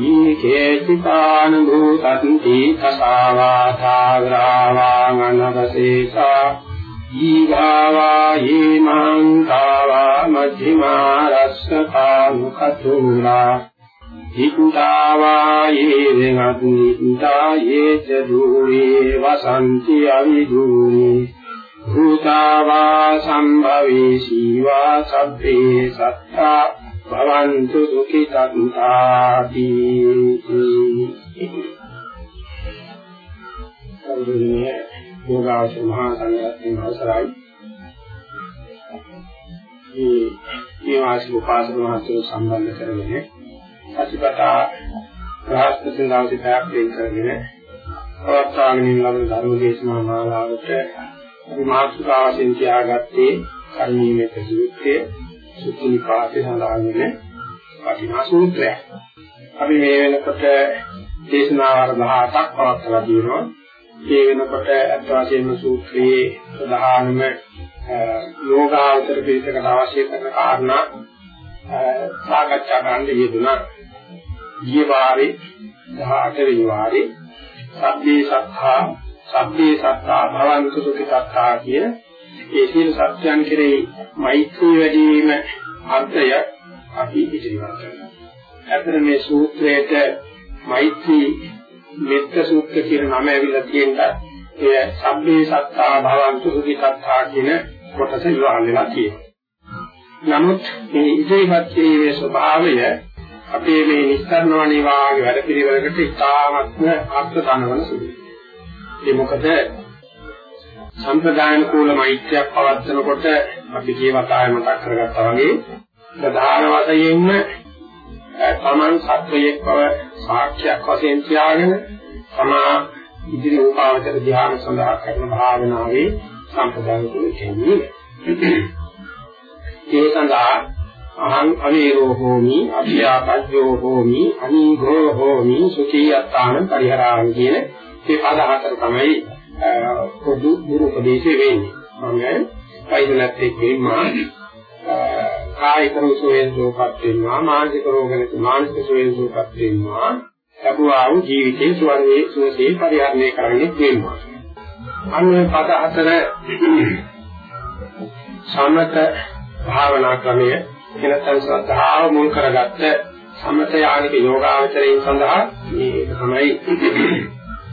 ඊකේචිතාන භූතන්ති තසාවාථාග්‍රාවාං ඊගාවා යේමන්තාවා මජ්ක්‍ධිමා රස්සකානුකතුලා හිකුතාවා යේරංගත්නිතා යේච දූරේ වසන්ති අවිදූනි භූතාවා සම්භවේ සීවා සබ්බේ සත්තා භවන්තු සුඛිතං තාති සම්බුද්ධිය යෝගාවච මහා සංඝරත්නයේ අවසරයි. මේ නිවාසික උපාසක මහත්වරු සම්බන්ධ කරගෙන සතිපතා රාජ්‍ය සිනාවදී පැහැදිලි කරගෙන පවත්වාගෙන ලබන ධර්ම දේශනා මාලාවට අපි මාතෘකාවෙන් තියාගත්තේ කර්මීය ප්‍රතිවිත්තේ සුත්තිනිපාතේ සඳහන් වෙන වටිනා සූත්‍රයක්. අපි මේ වෙනකොට දේශනාවර 18ක් පවත්වලා තියෙනවා. ඒ වෙනකොට අත් වශයෙන්ම සූත්‍රයේ ප්‍රධානම යෝගාවතර පිළිසකට අවශ්‍ය කරන කාරණා සාකච්ඡා කරන්න යෙදුණා. ඊයේ වාරේ 18 වෙනි වාරේ සබ්බේ සත්තා සබ්බේ සත්තා භවන්තු සුඛ සත්තා කියන ඒ සියලු සත්‍යයන් කෙරෙහි මෛත්‍රී වැඩි වීම අර්ථය අපි ඉදිරිපත් කරනවා. අතන මේ සූත්‍රයේට මෛත්‍රී මෙත්ත සූත්‍ර කියන නම ඇවිල්ලා තියෙනවා. එය සබ්බේ සත්තා භවන්තු සුඛී සත්තා කියන කොටස ඉවහල් වෙලා තියෙනවා. නමුත් මේ ඉදිරිපත් කිරීමේ ස්වභාවය අපේ මේ නිස්කරණ වණේ වාගේ වැඩ පිළිවෙලකට ඉතාමත්ම අර්ථ තනවන සුළුයි. ඒ මොකද සම්ප්‍රදායන කූල මෛත්‍රියක් පවත්වනකොට අපි කියවතාවේ මතක් කරගත්තා වගේ ප්‍රධාන වශයෙන්ම තමන් සත්වයක් බව සාක්ෂියක් වශයෙන් තියාගෙන තමා ඉදිරි උපාවචර ධ්‍යාන සඳහා කරන භාවනාවේ සම්ප්‍රදාන කූල කියන්නේ ඒ සඳහා අහං අනේරෝ හෝමි අභ්‍යාපජ්ජෝ හෝමි අනීඝෝ හෝමි සුඛී අත්තාන පරිහරාමි කියන මේ පද හතර තමයි පොදු ගුරු උපදේශය වෙන්නේ. මම වෛද්‍යලත් එක්කීමා කායික රෝගයෙන් සුවපත් වෙනවා මානසික රෝගයෙන් මානසික සුවයෙන් සුවපත් වෙනවා ලැබුවා වූ ජීවිතයේ සුවන්නේ සුවසේ පරිහරණය කරන්නේ වෙනවා. අන්නේ පද හතර සමත භාවනා ක්‍රමය එනතන ශ්‍රද්ධාව මුල් කරගත්ත සමත යානික යෝගාවචරයෙන් සඳහා මේ තමයි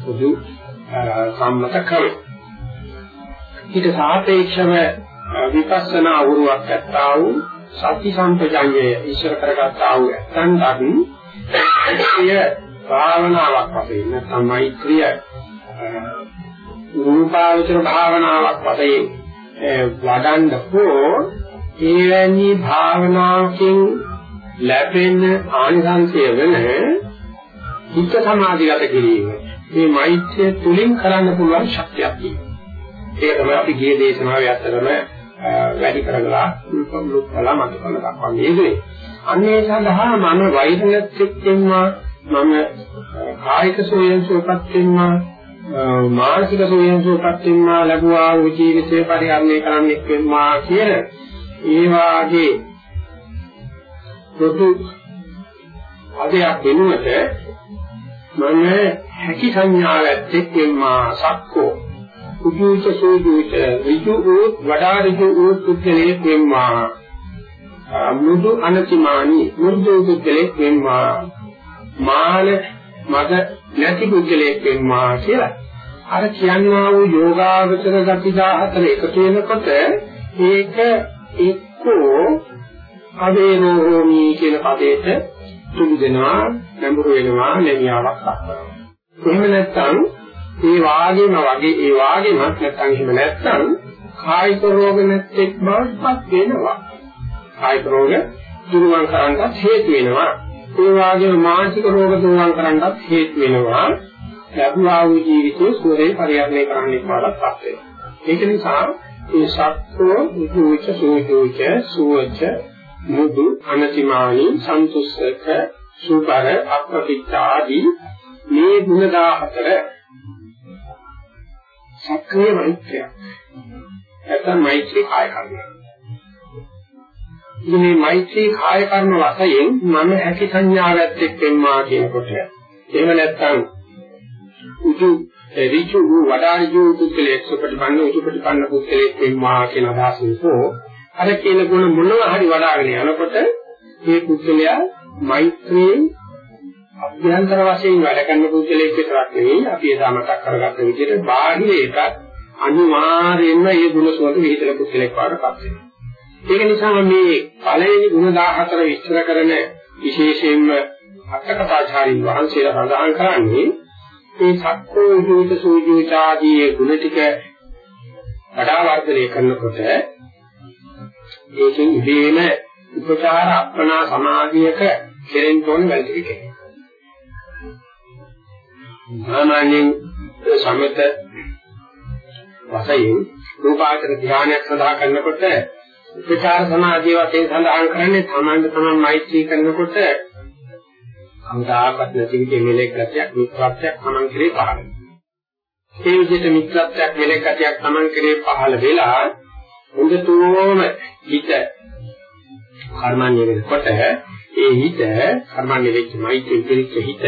පොදු සම්මත ක්‍රමය. ඊට සාපේක්ෂව විපස්සනා වරුවක් ඇත්තා වූ සති සම්පජඤ්ඤය ඉස්සර කරගත්තා වූ නැත්නම් එය භාවනාවක් වශයෙන් නැත්නම් මෛත්‍රිය රූපාවචර භාවනාවක් වශයෙන් වඩන්න හෝ එවැනි භාවනාවකින් ලැබෙන ආනිසංසය වෙන හිත සමාධිගත කිරීම මේ මෛත්‍රිය තුලින් කරන්න පුළුවන් ශක්තියක් තියෙනවා. ඒක තමයි අපි ගිය දේශනාවේ අතරම වැඩි කරගලා ලුක්කලා මත කරන දක්වන්නේ ඉන්නේ. අන්නේ සඳහා මම වෛරණත් එක්කෙන්වා මම කායික සෝයෙන් සෝපත් වෙනවා මානසික සෝයන්සෝපත් වෙනවා ලැබුවා වූ ජීවිතේ පරිහරණය කරන්නෙක් වෙනවා කියන ඒ වාගේ පොදු අධ්‍යක් වෙනුවට මම හැකි සංඥාවක් එක්කෙන්මා සක්කෝ උජුච සෝජුච ඍජු වූ වඩා ඍජු වූ පුද්ගලයෙක් වෙන්නා මුදු අනතිමානි මුදු පුද්ගලයෙක් වෙන්නා මාන මද නැති පුද්ගලයෙක් වෙන්නා කියලා අර කියනවා වූ යෝගාවචර ගති 14 එකතු වෙනකොට ඒක එක්කෝ අවේනෝමි කියන පදයට තුඩු දෙනවා නැඹුරු වෙනවා ලැබියාවක් දක්වනවා. එහෙම නැත්නම් ඒ වාගේම වගේ ඒ වාගේමත් නැත්නම් එහෙම නැත්නම් කායික රෝග නැත්තේක් බවටපත් වෙනවා. කායික රෝග දුරුවන් කරන්නත් හේතු වෙනවා. ඒ වාගේම මානසික රෝග දුරුවන් කරන්නත් හේතු වෙනවා. ලැබුවා වූ ජීවිතයේ සුවේ පරිහරණය කරන්න පාඩපත් වෙනවා. ඒක නිසා ඒ සත්ව උච සෝචෝච සුවච මුදු අනතිමානි සන්තුෂ්ක සුබර අප්‍රතිචාදී මේ ගුණ 14 සක්‍රිය මෛත්‍රිය. නැත්නම් මෛත්‍රී කාය කර්මය. මේ මෛත්‍රී කාය කර්ම වශයෙන් මම හැකි සංඥාවත් එක්කෙන්මා කියනකොට එහෙම නැත්නම් උතු ඍචු වඩා ඍචු පුද්ගලයෙක් සුපටිපන්න උතුපටිපන්න පුද්ගලයෙක් වෙන්නවා කියන අදහසින් හෝ අර කියන ගුණ මොනවා හරි වඩාගෙන යනකොට මේ පුද්ගලයා මෛත්‍රියෙන් අභ්‍යන්තර වශයෙන් වැඩ කරන පුද්ගලයෙක් විතරක් නෙවෙයි අපි එදා මතක් කරගත්ත විදිහට බාහිර එකත් අනිවාර්යයෙන්ම මේ ගුණ සුවඳ විහිදෙන පුද්ගලෙක් වඩපත් වෙනවා. ඒක නිසා මේ පළවෙනි ගුණ 14 විස්තර කරන විශේෂයෙන්ම අටකථාචාරින් වහන්සේලා සඳහන් කරන්නේ මේ සක්කෝ ජීවිත සූජෝචාදී ගුණ ටික වඩා වර්ධනය කරනකොට ඒකෙන් ඉබේම උපචාර අප්‍රණා සමාධියක කෙරෙන්න ඕන වැඩ ටික. සාමාන්‍යයෙන් සමත වශයෙන් රූපාචර ධානයක් සඳහා කරනකොට උපචාර සමාධිය වශයෙන් සඳහන් කරන්නේ තමන්ට තමන් මෛත්‍රී කරනකොට අමුදාකත් නැති විදිහේ මෙලෙක් ගැටයක් මිත්‍රත්වයක් තමන් කෙරේ පහළ වෙනවා. ඒ විදිහට මිත්‍රත්වයක් මෙලෙක් ගැටයක් තමන් කෙරේ පහළ වෙලා හොඳටම හිත කර්මන්නේ වෙනකොට ඒ හිත කර්මන්නේ වෙච්ච මෛත්‍රී පිළිච්ච හිත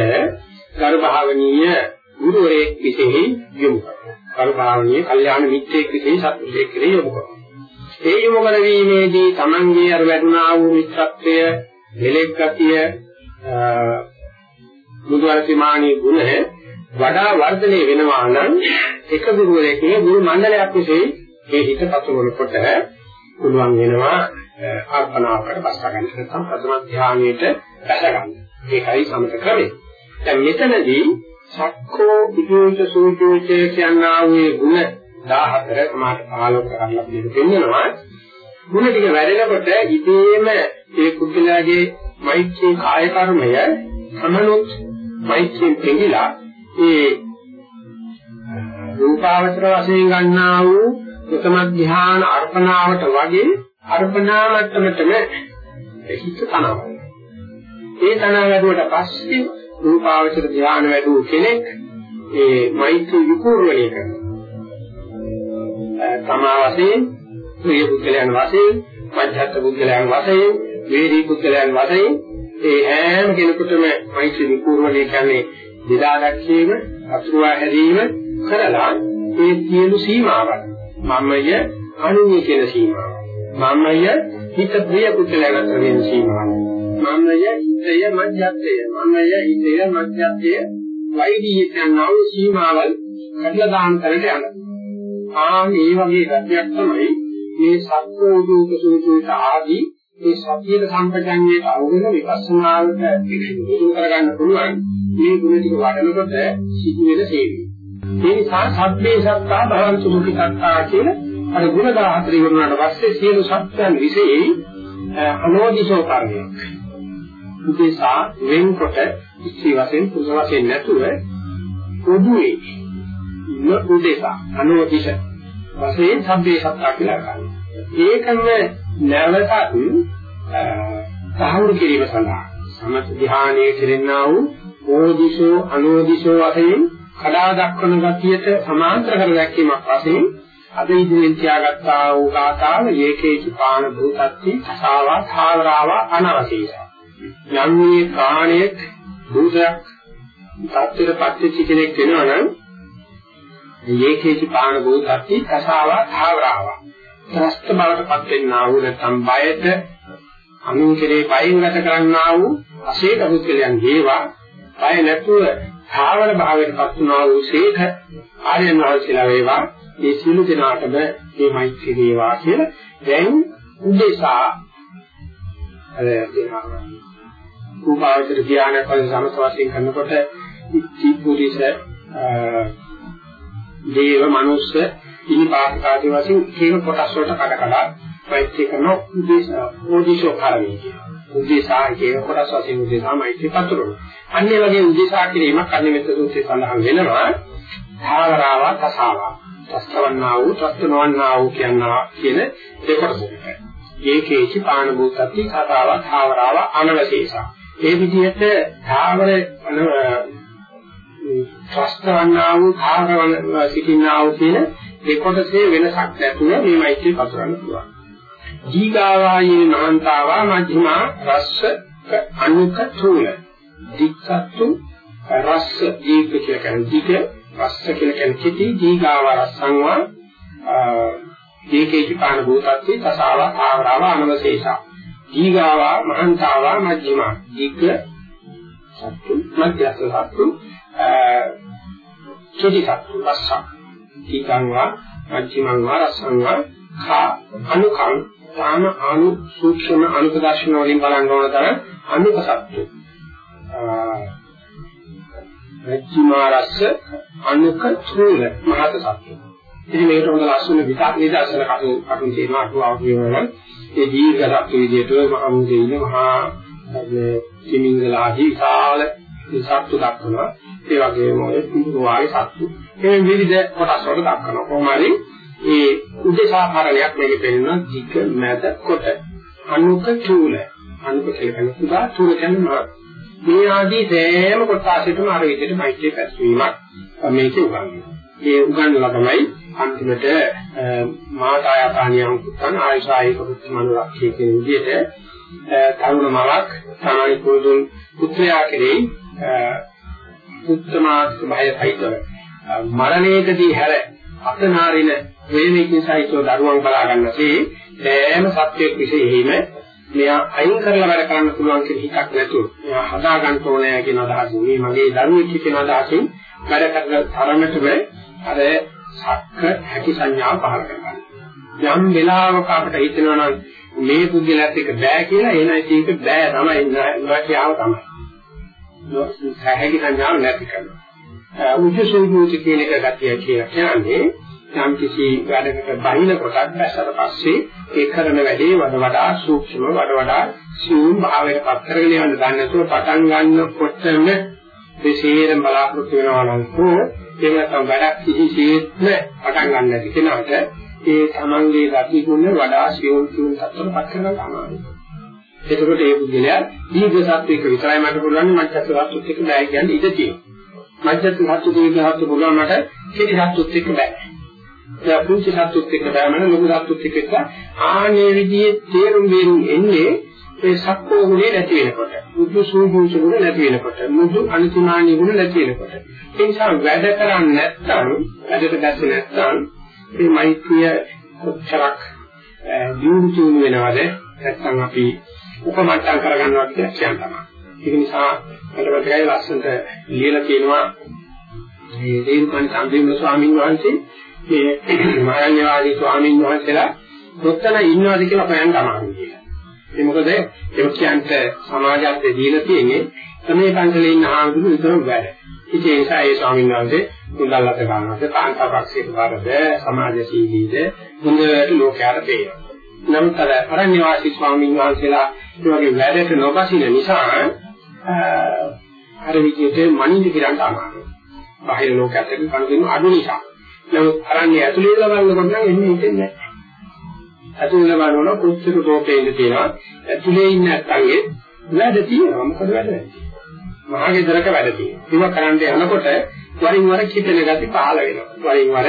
ගර්භාවනීය ගුරුවරයෙක් විසෙහි යොමු කරනවා. ගර්භාවනීය කල්යාණ මිත්‍රයෙක් විසෙහි සත්‍යයක් කෙරෙහි යොමු කරනවා. ඒ යොමු කරවීමේදී Tamange අර වැඩුණා වූ මිත්‍රත්වය, මෙලෙක් ගතිය, බුදුරජාණන්ගේ ගුණ වඩා වර්ධනය වෙනවා නම් එක ගුරුවරයෙක්ගේ ගුරු මණ්ඩලයක් විසෙහි ඒ හිත පතුරවනකොට පුළුවන් වෙනවා අර්පණාවකට බස්ස ගන්න නැත්නම් ප්‍රථම ධානයේට බැස ගන්න. ඒකයි සමත ක්‍රමය. දැන් මෙතනදී සක්කෝ විදෝච සූචෝච කියනා වූ ගුණ 14 මාත 15 කරන්න අපි දෙන්නවා. ගුණ ටික වැඩෙනකොට ඉතේම ඒ කුද්ධලාගේ මෛත්‍රී කාය කර්මය සමනොත් මෛත්‍රියෙන් පෙඟිලා ඒ රූපාවචර වශයෙන් ගන්නා වූ ප්‍රථම ධ්‍යාන අර්පණාවට වගේ අර්පණා මට්ටමටම හිත තනවා. ඒ තනවා වැඩුවට පස්සේ රූපාවචර ධ්‍යාන වැඩුව කෙනෙක් ඒ මෛත්‍රී විකූර්ණය කරනවා. තමා වශයෙන්, ප්‍රිය පුද්ගලයන් වශයෙන්, මධ්‍යස්ථ පුද්ගලයන් වශයෙන්, වේදී පුද්ගලයන් වශයෙන් ඒ හැම කෙනෙකුටම මෛත්‍රී විකූර්ණය කියන්නේ දෙදා දැක්වීම, අතුරුවා හැදීම කරලා ඒ සියලු සීමාවන් මමය අනුන්‍ය කියන සීමාව. මමය හිත ප්‍රිය පුද්ගලයන් අතර වෙන සීමාව. මමය හිතය මධ්‍යස්ථය. මමය හිතය මධ්‍යස්ථය වෛදී කියනව සීමාවල් කඩලා දාන තැනට යනවා. ආ මේ වගේ ගැටයක් තමයි මේ සත්වෝදූප සූචිත ආදී මේ සතියේ සම්පජඤ්ඤයට අවුලන විපස්සනාවට පිළිතුරු කරගන්න පුළුවන් මේ ගුණ ටික වඩනකොට සිදුවෙන සේවය. ඒ නිසා සබ්බේ සත්තා භවන්තු මුඛිකත්තා කියන අර ගුණ 14 ඉවරනාට පස්සේ සියලු සත්‍යයන් විශේෂයි අනෝදිසෝ කර්මයක්. උදේසා වෙන්කොට ඉස්ති වශයෙන් පුරුෂ වශයෙන් නැතුව පොදුවේ ඉන්න උදේසා අනෝදිස වශයෙන් සබ්බේ සත්තා කියලා ගන්නවා. ඒකම නැවතත් සාහෘ කිරීම සඳහා සමථ ධ්‍යානයේ කෙරෙනා වූ ඕදිසෝ අනෝදිසෝ වශයෙන් කඩා දක්වන ගතියට සමාන්තර කර දැක්වීමක් වශයෙන් අද ඉදිරියෙන් තියාගත්තා වූ ගාථාව ඒකේච පාන භූතත්ති සාවා ධාවරාවා අනවශේෂ යම් මේ කාණයක් භූතයක් තත්ත්වයට පත්වෙච්ච කෙනෙක් වෙනවා නම් ඒකේච පාන භූතත්ති සාවා ධාවරාවා ත්‍රස්ත බවට පත් වෙන්නා වූ නැත්නම් බයට අනුන් කෙරේ බයින් ගත කරන්නා වූ අශේක පුද්ගලයන් හේවා බය නැතුව ධාවර භාවයට පත් වුණා වූ ශේඛ ආර්යයන් වහන්සේලා වේවා. මේ සියලු දෙනාටම මේ මෛත්‍රී වේවා කියලා දැන් උදේසා අර දෙනවා රූපාවචර ධානයක් වගේ සමත වශයෙන් කරනකොට ඉති පුරිස දේව මනුස්ස ඉනිපාත ආදී වශයෙන් කේම කොටස් වලට කඩ කඩ මෛත්‍රී කරන උදේශ ඕදිශෝ කාරණේ කියනවා. උදේශා කියන කොටස් වශයෙන් උදේශා මෛත්‍රී පතුරන. අන්නේ වගේ උදේශා කිරීමක් අන්නේ මෙතන සූත්‍රයේ සඳහන් වෙනවා. ධාවරාවා තසාවා. තස්තවන්නා වූ තස්තනවන්නා වූ කියනවා කියන දෙකොටසකට. ඒකේචි පාණ භූතත්ති කතාව ධාවරාව අනවශේෂා. ඒ විදිහට ධාවර ත්‍රස්තවන්නා වූ ධාවර සිටින්නා වූ කියන දෙකොටසේ වෙනසක් නැතුව මේ මෛත්‍රී පතුරන්න පුළුවන්. දීගාවායේ මහන්තාවා මධ්‍යමා රස්ස අනුක තුල දික්සත්තු රස්ස දීප කියලා කියන්නේ දිග රස්ස කියලා කියන්නේ කිටි දීගාව රස්සංවා දීකේච පාන භූතත්ති තසාව ආවරව අනවශේෂා දීගාවා මහන්තාවා මධ්‍යමා දිග සත්තු මධ්‍යස්ස සත්තු චුටි සත්තු රස්ස දීගංවා මධ්‍යමංවා රස්සංවා khා අනුකං තාන අනු සූක්ෂම අනුපදර්ශන වලින් බලන්න ඕන තරම් අනුක සත්තු. රච්චිමාරස්ස අනුක චූල මහත සත්තු. ඉතින් මේකට හොඳ ලස්සන විකාර නිදර්ශන කටු කටු තියෙනවා අටුවාව කියනවා ඒ දීර්ඝ සත්තු විදියට මහමුදේ ඉන්න මහා කිමිංගලාදී විශාල සත්තු දක්වනවා. ඒ වගේම ඔය පිටු වාගේ සත්තු. මේ විවිධ කොටස් වල දක්වනවා. කොහොමද ඒ උදේශාකරණයක් මේකේ පෙන්නන ධික මැද කොට අනුක චූල. අනුක කියලා කුඩා චූල කියන්නේ මේ ආදී සෑම කොටසකටම අර විදිහට මෛත්‍රී පැස්වීමක් මේකේ උගන්වනවා. ඒ උගන්වලා තමයි අන්තිමට මාතායතානියම් කුත්තන් ආයසායික පුත්‍රමනුරක්ෂේ කියන විදිහට තරුණ මවක් සාමාන්‍ය පුරුදුන් පුත්‍රයා කෙරෙහි උත්තමාත් භය සහිතව මරණයකදී හැර අතනාරින ප්‍රේමයෙන් සහිතව දරුවන් බලා ගන්නසේ සෑම සත්‍යයක් විශේෂයෙන්ම මෙයා අයින් කරලා වැඩ කරන්න පුළුවන් කියන හිතක් නැතුව මෙයා හදා ගන්න ඕනේ කියන අදහසින් මේ මගේ දරුවෙක් කියන අදහසින් වැඩ කරන තරමටම අර සක්ක හැකි සංඥාව පහළ කරගන්න. යම් වෙලාවක අපිට හිතෙනවා නම් මේ පුද්ගලයාත් එක්ක බෑ කියලා එහෙනම් ඒක බෑ තමයි නොකියාව තමයි. සහැකි සංඥාව නැති කරනවා. උජසෝභූති කියන එක ගතිය කියලා කියන්නේ යම් කිසි වැඩකට බහින කොටක් දැස්සට පස්සේ ඒ කරන වැඩේ වඩ වඩා සූක්ෂම වඩ වඩා සියුම් භාවයට පත් කරගෙන යන්න දන්නේ නැතුව පටන් ගන්නකොටම දෙසේරම බලාපොරොත්තු වෙනවා නම් හෝ ඒක නැත්නම් වැඩක් කිසිසේත්ම පටන් ගන්න නැති කෙනාට ඒ තමන්ගේ ගති ගුණ වඩා සියුම් සියුම් තත්ත්වයට පත් කරගන්න අමාරුයි. එතකොට ඒ පුද්ගලයා දීර්ඝ සත්‍යයක විතරයි මට පුළුවන් මච්ඡත් සත්‍යත් එක්ක බෑ කියන්නේ ඉඳ තියෙනවා. මච්ඡත් සත්‍ය දීර්ඝ සත්‍ය පුළුවන් මට කෙටි සත්‍යත් එක්ක බෑ. ඒ පුංචි සත්‍යත් එක්ක බෑමන ලොකු සත්‍යත් එක්ක ආනේ විදිහේ තේරුම් ගන්න එන්නේ ඒ සක්කෝ ගුණේ නැති වෙනකොට මුදු සූභූෂ ගුණ නැති වෙනකොට මුදු අනිතුමානී ගුණ නැති වෙනකොට ඒ නිසා වැඩ කරන්නේ නැත්නම් වැඩට දැස්සේ නැත්නම් මේ මෛත්‍රිය කොච්චරක් දියුණු තුණු වෙනවද නැත්නම් අපි උපමට්ටම් කරගන්නවා කියලා කියන තමයි. ඒක නිසා මට මතකයි ලස්සනට ලියලා තියෙනවා මේ දේවකන් සම්දේව ස්වාමීන් වහන්සේ මේ මහාන්‍යවාදී ස්වාමීන් වහන්සේලා කොත්තන ඉන්නවද කියලා හොයන්න අමාරුයි කියලා. ඒ මොකද ඒක කියන්නේ සමාජයත් දීලා තියෙන්නේ මේ පන්සලේ ඉන්න ආන්දුරු විතරම වැඩ. ඉතින් ඒ නිසා ඒ ස්වාමීන් වහන්සේ මුදල්ලත ගන්නවාද කාන්තාවක්ෂේට වරද සමාජශීලීද හොඳට ලෝකයට පේනවා. නමුත් අර අරණ්‍යවාසී ස්වාමීන් වහන්සේලා ඒ වගේ වැඩට නොබසින නිසා අර විදිහට මනින්ද කියන්න අමාරුයි. බාහිර ලෝකයට කනුදින අඩු නිසා. නමුත් අරණ්‍ය ඇතුළේ ඉඳලා බලනකොට නම් එන්නේ හිතෙන්නේ නැහැ. ඇතුළේ බලනකොට කොච්චර රෝපේ ඉඳ තියෙනවා. ඇතුළේ ඉන්න නැත්නම් වැඩ තියෙනවා. මොකද වැඩ නැති. මහගෙදරක වැඩ තියෙනවා. ඒක කරන්න යනකොට වරින් වර කිපෙන ගති පහළ වෙනවා. වරින් වර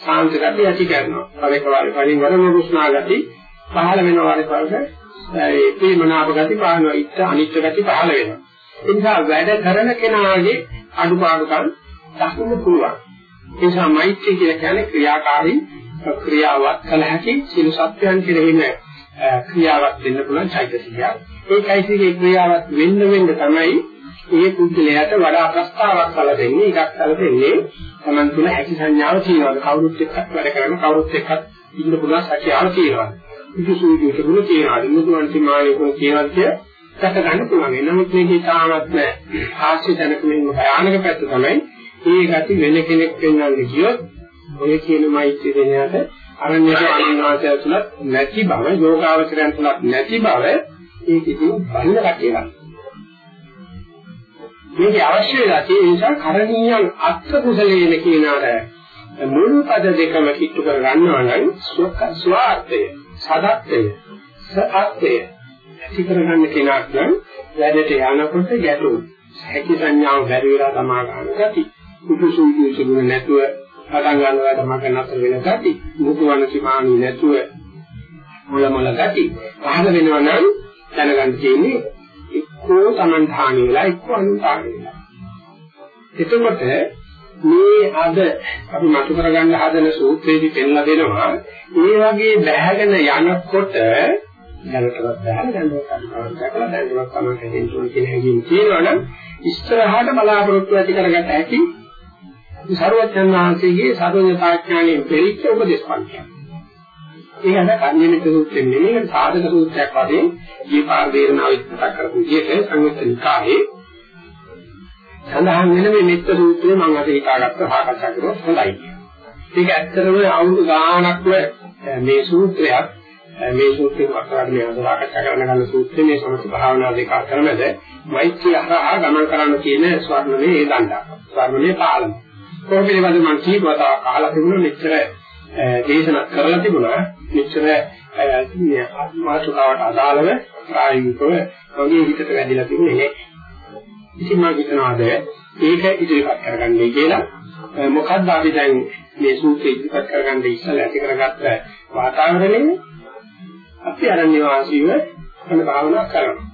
සාන්ත ගති ඇති කරනවා. වරින් වර වරින් වර නුරුස්නා ගති පහළ වෙනවා වරින් වර ඒ ප්‍රේමනාප ගති පහළ වෙනවා. ඉත්ත අනිත්‍ය ගති පහළ වෙනවා. ඒ නිසා වැඩ කරන කෙනාගේ අඩුපාඩුකම් දක්වන්න පුළුවන්. ඒ නිසා මෛත්‍රී කියලා කියන්නේ ක්‍රියාකාරී ක්‍රියාවක් කළ හැකි සියලු සත්‍යයන් කෙරෙහිම ක්‍රියාවක් දෙන්න පුළුවන් චෛතසිකයක්. ඒ චෛතසිකේ ක්‍රියාවක් වෙන්න වෙන්න තමයි ඒ පුද්ගලයාට වඩා ප්‍රස්තාවක් කළ දෙන්නේ. එකක් කළ දෙන්නේ Taman තුල හැකි සංඥාව තියෙනවාද කවුරුත් එක්ක වැඩ කරන කවුරුත් එක්ක ඉන්න පුළුවන් සත්‍යාව තියෙනවාද. විදුසුදු තිබුණ තියෙනවාද. මුදුන් තිමානිකුන් තියෙනවාද කිය දැක ගන්න පුළුවන්. නමුත් මේකේ තාමත් නෑ. ආශ්‍රය දැනක මෙන්න භයානක පැත්ත තමයි ඒ ගති වෙන කෙනෙක් වෙනන්නේ කියොත් ඔය කියන මෛත්‍රී දෙනයට අරණ්‍යක අනිවාර්යය තුලත් නැති බව යෝගාවචරයන් තුලත් නැති බව ඒක ඉතින් බහින කටියක්. මේක අවශ්‍ය වෙලා තියෙන නිසා කරණීයන් අත්‍ය කුසලේන කියන අර මුල් පද දෙකම කිට්ටු කර ගන්නවා නම් ස්වාර්ථය, සදත්තය, සත්‍යය ඇති කරගන්න කෙනාට නම් වැඩට යනකොට ගැටුම් හැකි සංඥාව බැරි වෙලා තමා ගන්න ගති. කුතුසුදු සිදුන නැතුව පටන් ගන්නවා තමක නතර වෙන ගති. මුතුවන සීමානි නැතුව මොළ මොළ ගති. පහළ වෙනවා නම් දැනගන්න තියෙන්නේ එක්කෝ Taman ධානි වෙලා එක්කෝ අනුධානි වෙලා. එතකොට මේ අද අපි මතු කරගන්න හදන සූත්‍රයේදී පෙන්ලා දෙනවා මේ වගේ බැහැගෙන යනකොට දැනටවත් බැහැ දැනටවත් දැකලා දැනටවත් තමයි හදෙන්න ඕන කියන හැඟීම තියෙනවනම් ඉස්සරහට බලාපොරොත්තු ඇති කරගන්න හැකි සර්වඥාන් වහන්සේගේ සර්වඥතාඥාණයෙන් පෙරිච්ච උපදේශ පන්තියක්. ඒක අද කර්ණිමිත සූත්‍රයෙන් නෙමෙයි සාධක සූත්‍රයක් වශයෙන් මේ පාර වේදනාව විස්තර කරපු විදිහට සංයුත්ත නිකායේ සඳහන් වෙන මේ මෙත්ත සූත්‍රය මම අද හිතාගත්ත සාකච්ඡා කරොත් හොඳයි. ඒක ඇත්තටම අවුරුදු ගාණක්ව මේ සූත්‍රයක් මේ සූත්‍රයෙන් අත්හරින්න මේ අද සාකච්ඡා කරන ගන්න සූත්‍රයේ මේ සමථ භාවනා දෙක අතරමැද මෛත්‍රී අහරහා ගමන් කරන්න කියන ස්වර්ණමේ ඒ දණ්ඩක්. ස්වර්ණමේ පාලන. කොහොමද මම කීපවතාවක් අහලා තිබුණා මෙච්චර දේශනා කරලා තිබුණා මෙච්චර මාතෘකාවට අදාළව ප්‍රායෝගිකව වගේ හිතට වැදිලා තිබුණේ නෑ. ඉතින් මම හිතනවාද ඒක ඉදිරිපත් කරගන්නයි කියලා මොකක්ද අපි දැන් මේ සූත්‍රය ඉදිරිපත් කරගන්න ඉස්සෙල්ලා ඇති කරගත්ත වාතාවරණය අපි අරණ්‍ය වාසීව වෙන භාවනා කරනවා.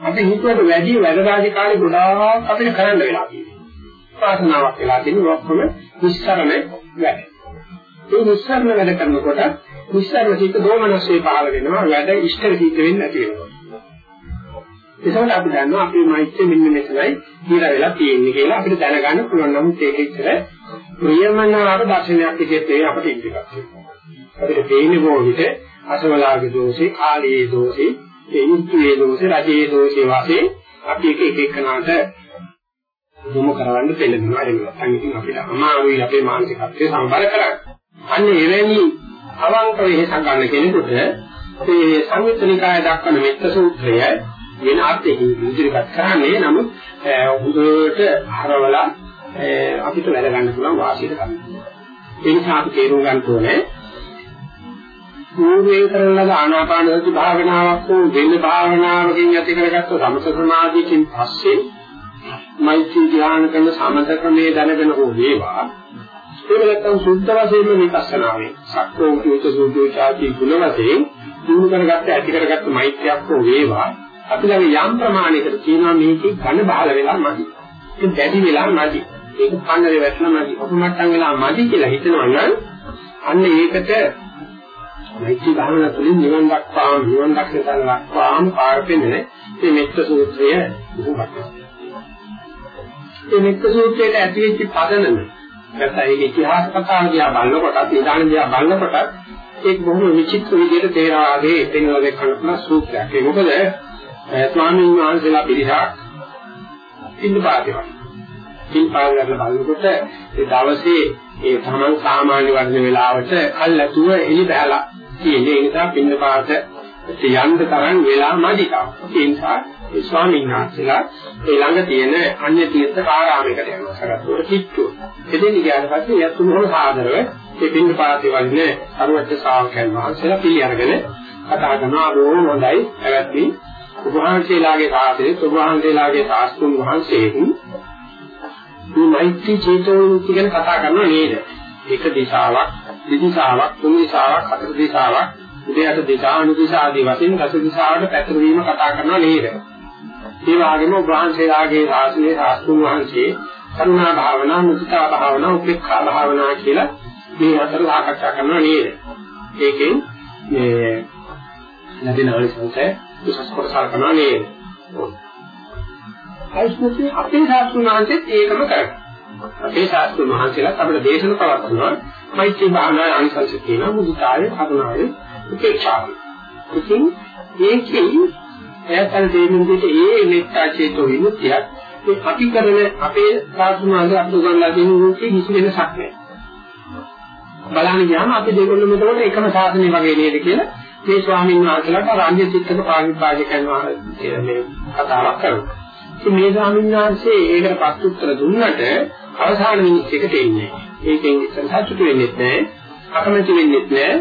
අපි හිතුවට වැඩි වැඩ රාජකාරී ගොඩාක් අපිට කරන්න වෙලා තියෙනවා. ප්‍රාර්ථනාවක් වෙලා තියෙනවා ඔක්කොම නිස්සරණ වැඩ. ඒ නිස්සරණ වැඩ කරනකොට නිස්සරණ චිත්ත දෝමනස්සේ පහළ වෙනවා වැඩ ඉෂ්ට සිද්ධ වෙන්නේ නැති වෙනවා. ඒකෝට අපි දන්නවා අපේ මෛත්‍රිය මෙන්න මෙතනයි කියලා වෙලා තියෙන්නේ කියලා අපිට දැනගන්න පුළුවන් නමුත් ඒක ඉතර ප්‍රියමනාප දර්ශනයක් විදිහට අපිට ඉදිරියට වෙනවා. අපිට දෙන්නේ මොහොතේ අසවලාගේ දෝෂේ, කාලයේ දෝෂේ, එනිත්‍යේ දෝෂේ, රජයේ දෝෂේ වශයෙන් අපි එක එක එකනට දුම කරවන්න පෙළඹෙනවා එහෙම නැත්නම් ඉතින් අපිට අමාරුයි අපේ මානසිකත්වය සම්බර කරගන්න. අන්න එවැනි අවංක වෙහස ගන්න කෙනෙකුට මේ සංයුත්තනිකාය දක්වන මෙත්ත සූත්‍රය වෙන අර්ථයකින් ඉදිරිපත් කරන්නේ නමුත් හොඳට හරවලා අපිට වැඩ ගන්න පුළුවන් වාසියට ගන්න. ඒ නිසා අපි තේරුම් ගන්න ඕනේ පූර්වයෙන් කරන ලද ආනාපාන සති භාවනාවක් හෝ දෙන්න භාවනාවකින් ඇති කරගත්ත සමත සමාධියකින් පස්සේ මෛත්‍රී ධ්‍යාන කරන සමත ක්‍රමයේ දැනගෙන හෝ වේවා. ඒක නැත්තම් සුද්ධ වශයෙන්ම විපස්සනාවේ සක්‍රෝ උච සුද්ධෝචාති ගුණ වශයෙන් දිනු කරගත්ත ඇති කරගත්ත මෛත්‍රියක් හෝ වේවා. අපි ළඟ යම් ප්‍රමාණයකට තියෙනවා මේකේ ඝන බහල වෙලා නැති. ඒක දැඩි වෙලා නැති. ඒක කන්නරේ වැටලා නැති. ඔපමට්ටම් වෙලා නැති කියලා හිතනවා නම් අන්න ඒකට මෛත්‍රී භාවනා තුළින් නිවන් දක්වාම නිවන් දක්ෂතන දක්වාම පාරපෙන්නේ මේ මෙත්ත සූත්‍රය බොහොමත්. මේ මෙත්ත සූත්‍රයට ඇතිවෙච්ච පදනම නැත්නම් ඒක ඉතිහාස කතාව දිහා බලනකොට ඉදාන දිහා බලනකොට ඒක බොහොම විචිත්‍ර විදිහට තේරවාගේ පෙන්වලා දෙන්න පුළුවන් සූත්‍රයක්. ඒ මොකද ස්වාමීන් වහන්සේලා පිළිහක් ඉන්න පාදේවා. පින්පාල කරලා බලනකොට ඒ දවසේ ඒ තමන් සාමාන්‍ය වර්ණ වේලාවට කල්ැතුව එලි බැලලා තියෙන්නේ ඒ නිසා පින්නපාත යන්න තරම් වෙලා නැති තාම. ඒ නිසා ඒ ස්වාමීන් වහන්සේලා ඒ ළඟ තියෙන අන්‍ය තීර්ථ ආරාමයකට යනවා සරත්වර කිට්ටුව. එදින ගියාට පස්සේ යත් මොහොම සාදරව ඒ පින්නපාතේ වන්නේ අරුවච්ච ශ්‍රාවකයන් වහන්සේලා පිළි අරගෙන කතා කරනවා බොහොම හොඳයි. පැවැත්වි ඔබ වහන්සේලාගේ සාසනේ ඔබ වහන්සේලාගේ සාස්තුන් වහන්සේකින් මේ මෛත්‍රී චේතෝ විමුක්තිය ගැන කතා කරනවා නේද? එක දිශාවක්, දෙදිශාවක්, තුන් දිශාවක්, හතර දිශාවක්, උදේට දිශා අනුදිශා ආදී වශයෙන් දස දිශාවට පැතිර වීම කතා කරනවා නේද? ඒ වගේම වහන්සේලාගේ ශාසනයේ ශාස්ත්‍රුන් වහන්සේ කරුණා භාවනා, මුදිතා භාවනා, උපේක්ඛා භාවනා කියලා මේ අතර සාකච්ඡා කරනවා නේද? ඒකෙන් මේ නැදින අනිසංසය උසස් කොට සලකනවා නේද? අයිස්මුති අපේ ශාස්ත්‍රුන් වහන්සේත් ඒකම කරනවා. අපේ ශාස්ත්‍රුන් වහන්සේලා අපිට දේශන පවත්වනවා මෛත්‍රී භාවනාවේ අනිසංස කියන මුදිතාවේ කරුණාවේ උපේක්ෂාවේ. ඉතින් ඒකෙන් එයාට දෙන්නේ ඒ මෙත්තා චේතෝ විමුක්තියක් ඒ අපි කරන අපේ සාසුනාගේ අපු ගන්නලා දෙන රූපේ කිසි වෙනසක් නැහැ. බලන්න ගියාම අපි දෙගොල්ලම එතකොට එකම සාසනය වගේ නේද කියලා මේ ස්වාමීන් වහන්සේලාට රාජ්‍ය චිත්තක පාරිභාෂිකයන් වහන්සේ මේ කතාවක් කරනවා. ඉතින් මේ ස්වාමීන් වහන්සේ ඒකට පස්තුත්තර දුන්නට අවසාන මිනිස්සෙකට එන්නේ. ඒකෙන් සතුටු වෙන්නේ නැහැ, අකමැති වෙන්නේ නැහැ.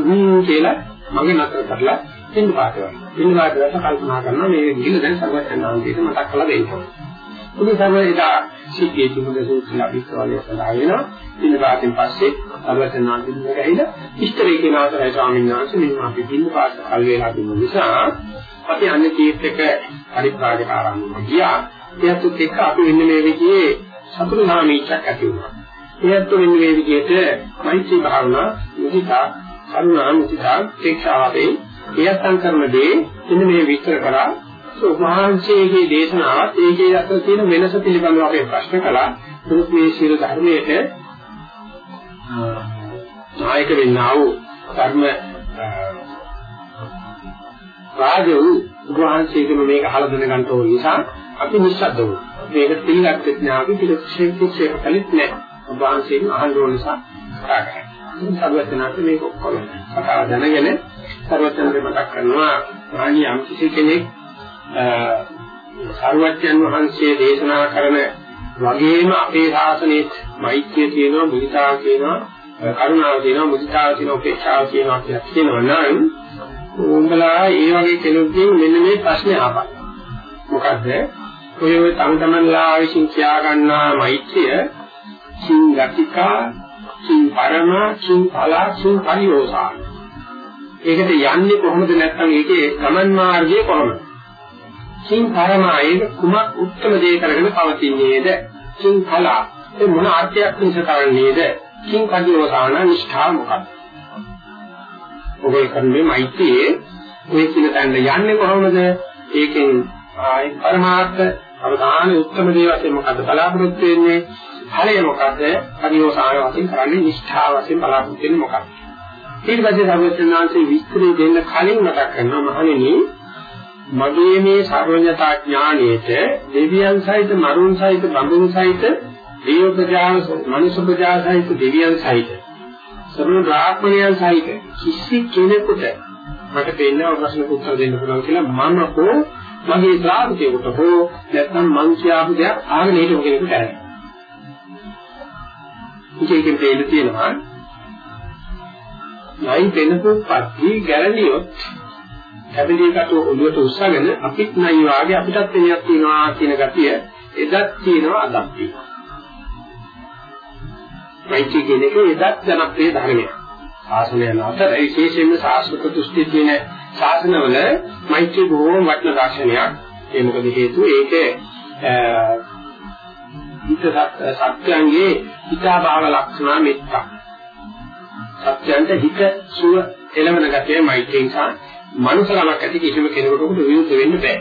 හ්ම් කියලා මගේ නතර කරලා දෙන්න පාටවයි. දෙන්න පාටවට කල්පනා කරනවා මේ ගිහින් දැන් සර්වඥාන්තිට මතක් කරලා දෙන්න. උදේ සමයදා සිද්ධියේ තිබුණ සූත්‍රය අභිස්වාලය සඳහා වෙනවා. ඉන්න පාටින් පස්සේ සර්වඥාන්තිට ගිහිලා ඉෂ්ටවේ කියන ආසරයි ස්වාමීන් වහන්සේ මෙන්න අපි දින්න පාට කල් වේලා තිබුණ නිසා අපි අන්නේ තීර්ථක පරිත්‍රාජක ආරම්භ ගියා. එයත් එක්ක අපි වෙන්න මේ විදිහේ සතුරු සාමීච්ඡක් ඇති වුණා. එයත් වෙන්න මේ විදිහට මෛත්‍රී භාවනා, මුදිතා, කරුණා, මුදිතා, ශික්ෂාවේ එයත්න් කරන දේ ඉන්න මේ විස්තර කරා උපහාංශයේ දේශනාවත් ඒකේ අතර තියෙන වෙනස පිළිබඳව අපි ප්‍රශ්න කළා. මොකද මේ ශීල ධර්මයේට නායක වෙන්නා වූ ධර්ම රාජ වූ උපහාංශයේම මේක අහලා දැනගන්න ඕන නිසා අපි නිශ්ශබ්ද වුණා. මේක පිළිගත්තේ නැහැ අපි පිළික්ෂේප කළෙත් නැහැ. උපහාංශයෙන් අහන්න ඕන නිසා කතා කරා. සර්වඥාන්ත මේක ඔක්කොම කතාව දැනගෙන සර්වඥාන්ත මතක් කරනවා රාණි යම් කිසි කෙනෙක් සර්වඥන් වහන්සේ දේශනා කරන වගේම අපේ ශාසනයේ මෛත්‍රිය තියෙනවා මුදිතාව තියෙනවා කරුණාව තියෙනවා මුදිතාව තියෙනවා උපේක්ෂාව තියෙනවා කියලා කියනවා නම් උඹලා ඒ වගේ කෙනෙකුගෙන් මෙන්න මේ ප්‍රශ්නේ අහපන්. මොකද ඔය ඔය තම තමන්ලා විසින් කියා ගන්නා මෛත්‍රිය සිං ගතිකා සිං පරම සිං ඵලා සිං පරිෝසාන ඒකට යන්නේ කොහොමද නැත්නම් ඒකේ ගමන් මාර්ගය කොහොමද? සිං පරමායේ කුමක් උත්තර දේ කරගෙන පවතින්නේද? සිං කලා. ඒ මොන අර්ථයක් නිස කරන්නේද? සිං කදිවසාන නිෂ්ඨා මොකක්ද? ඔබේ කරන්නේ මෛත්‍රියේ ඔය කියන තැනට යන්නේ කොහොමද? ඒකෙන් ආයි පරමාර්ථ අවධාන උත්තර දේ වශයෙන් මොකද්ද බලාපොරොත්තු වෙන්නේ? ඵලය මොකද්ද? කදිවසාන වශයෙන් කරන්නේ නිෂ්ඨා වශයෙන් බලාපොරොත්තු වෙන්නේ මොකක්ද ඊට පස්සේ සර්වඥාන්සේ විස්තරය දෙන්න කලින් මතක් කරනවා මහණෙනි මගේ මේ සර්වඥතා ඥාණයට දෙවියන් සහිත මරුන් සහිත බඹුන් සහිත දේව ප්‍රජා මනුෂ්‍ය ප්‍රජා සහිත දෙවියන් සහිත සමන බ්‍රාහ්මණයන් සහිත කිසි කෙනෙකුට මට පෙන්නව ප්‍රශ්නක උත්තර දෙන්න පුළුවන් කියලා මම හෝ මගේ ශ්‍රාවකයෙකුට හෝ නැත්නම් මං කියපු දෙයක් ආගෙන හිටපු කෙනෙකුට ඇහැ. ඉතින් දෙන්න තියෙනවා නයි වෙනකෝ පත්ටි ගැරන්ඩියොත් කැපිලිකට ඔළුවට උස්සගෙන අපිත් නයි වාගේ අපිටත් වෙනයක් තියෙනවා කියන ගතිය එදත් තියෙනවා අදත් තියෙනවා. මෛත්‍රී කියන එක එදත් ජනප්‍රිය ධර්මයක්. ශාසනයන් අතර විශේෂයෙන්ම ශාස්ත්‍රික දෘෂ්ටි තියෙන ශාසනවල මෛත්‍රී බොහෝම වටින දර්ශනයක්. ඒ මොකද හේතුව ඒක හිත සත්‍යංගේ හිතාභාව ලක්ෂණ මෙත්තා. සත්‍යයන්ට හිත සුව එළවෙන ගතිය මෛත්‍රී නිසා මනුෂ්‍යකමක් ඇති කිසිම කෙනෙකුට විරුද්ධ වෙන්න බෑ.